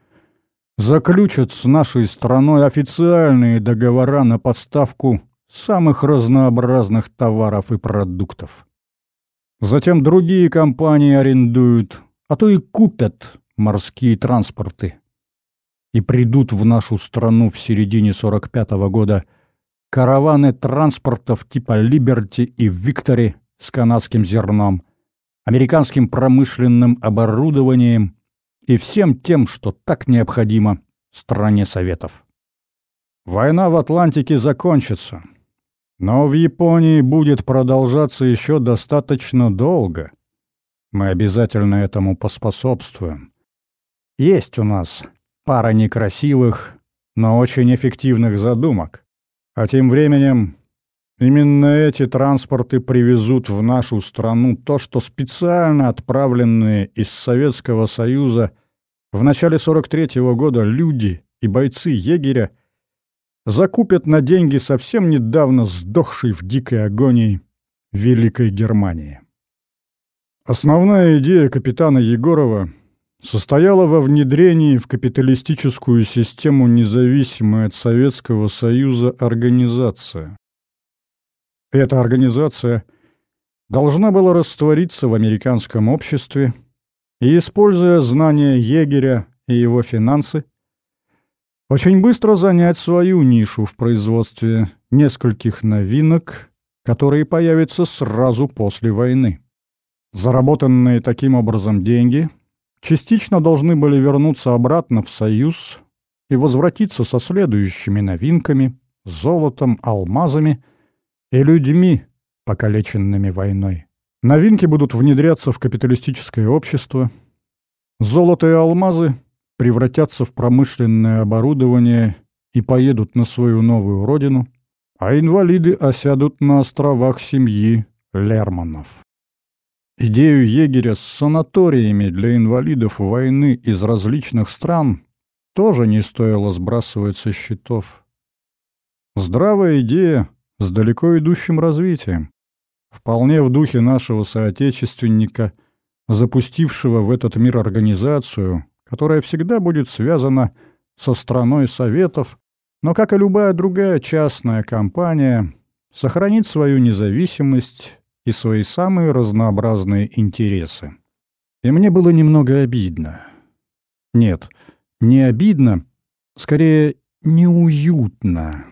заключат с нашей страной официальные договора на поставку самых разнообразных товаров и продуктов. Затем другие компании арендуют, а то и купят морские транспорты и придут в нашу страну в середине 45 -го года – караваны транспортов типа «Либерти» и «Виктори» с канадским зерном, американским промышленным оборудованием и всем тем, что так необходимо стране Советов. Война в Атлантике закончится, но в Японии будет продолжаться еще достаточно долго. Мы обязательно этому поспособствуем. Есть у нас пара некрасивых, но очень эффективных задумок. А тем временем именно эти транспорты привезут в нашу страну то, что специально отправленные из Советского Союза в начале 43-го года люди и бойцы егеря закупят на деньги совсем недавно сдохшей в дикой агонии Великой Германии. Основная идея капитана Егорова — состояла во внедрении в капиталистическую систему независимой от Советского Союза организация. Эта организация должна была раствориться в американском обществе и, используя знания егеря и его финансы, очень быстро занять свою нишу в производстве нескольких новинок, которые появятся сразу после войны. Заработанные таким образом деньги – частично должны были вернуться обратно в Союз и возвратиться со следующими новинками, золотом, алмазами и людьми, покалеченными войной. Новинки будут внедряться в капиталистическое общество. Золото и алмазы превратятся в промышленное оборудование и поедут на свою новую родину, а инвалиды осядут на островах семьи Лерманов. Идею егеря с санаториями для инвалидов войны из различных стран тоже не стоило сбрасывать со счетов. Здравая идея с далеко идущим развитием, вполне в духе нашего соотечественника, запустившего в этот мир организацию, которая всегда будет связана со страной Советов, но, как и любая другая частная компания, сохранит свою независимость и свои самые разнообразные интересы. И мне было немного обидно. Нет, не обидно, скорее неуютно.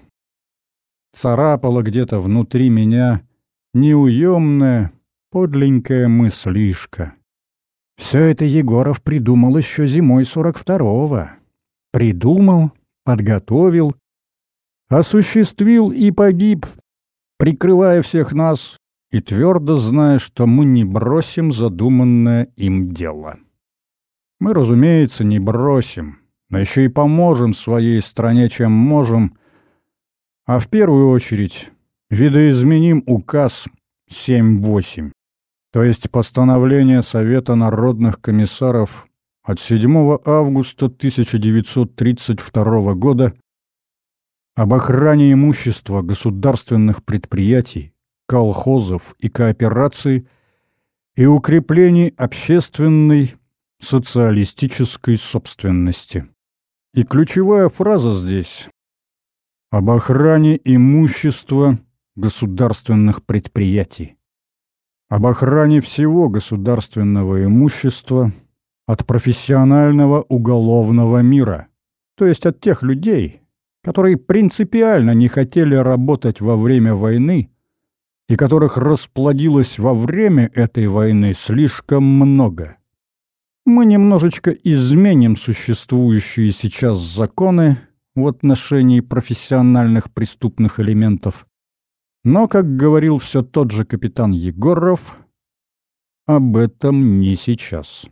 Царапала где-то внутри меня неуемная, подленькая мыслишка. Все это Егоров придумал еще зимой сорок второго. Придумал, подготовил, осуществил и погиб, прикрывая всех нас и твердо зная, что мы не бросим задуманное им дело. Мы, разумеется, не бросим, но еще и поможем своей стране, чем можем, а в первую очередь видоизменим указ 7.8, то есть постановление Совета народных комиссаров от 7 августа 1932 года об охране имущества государственных предприятий, колхозов и коопераций и укреплении общественной социалистической собственности. И ключевая фраза здесь об охране имущества государственных предприятий, об охране всего государственного имущества от профессионального уголовного мира, то есть от тех людей, которые принципиально не хотели работать во время войны и которых расплодилось во время этой войны слишком много. Мы немножечко изменим существующие сейчас законы в отношении профессиональных преступных элементов. Но, как говорил все тот же капитан Егоров, об этом не сейчас.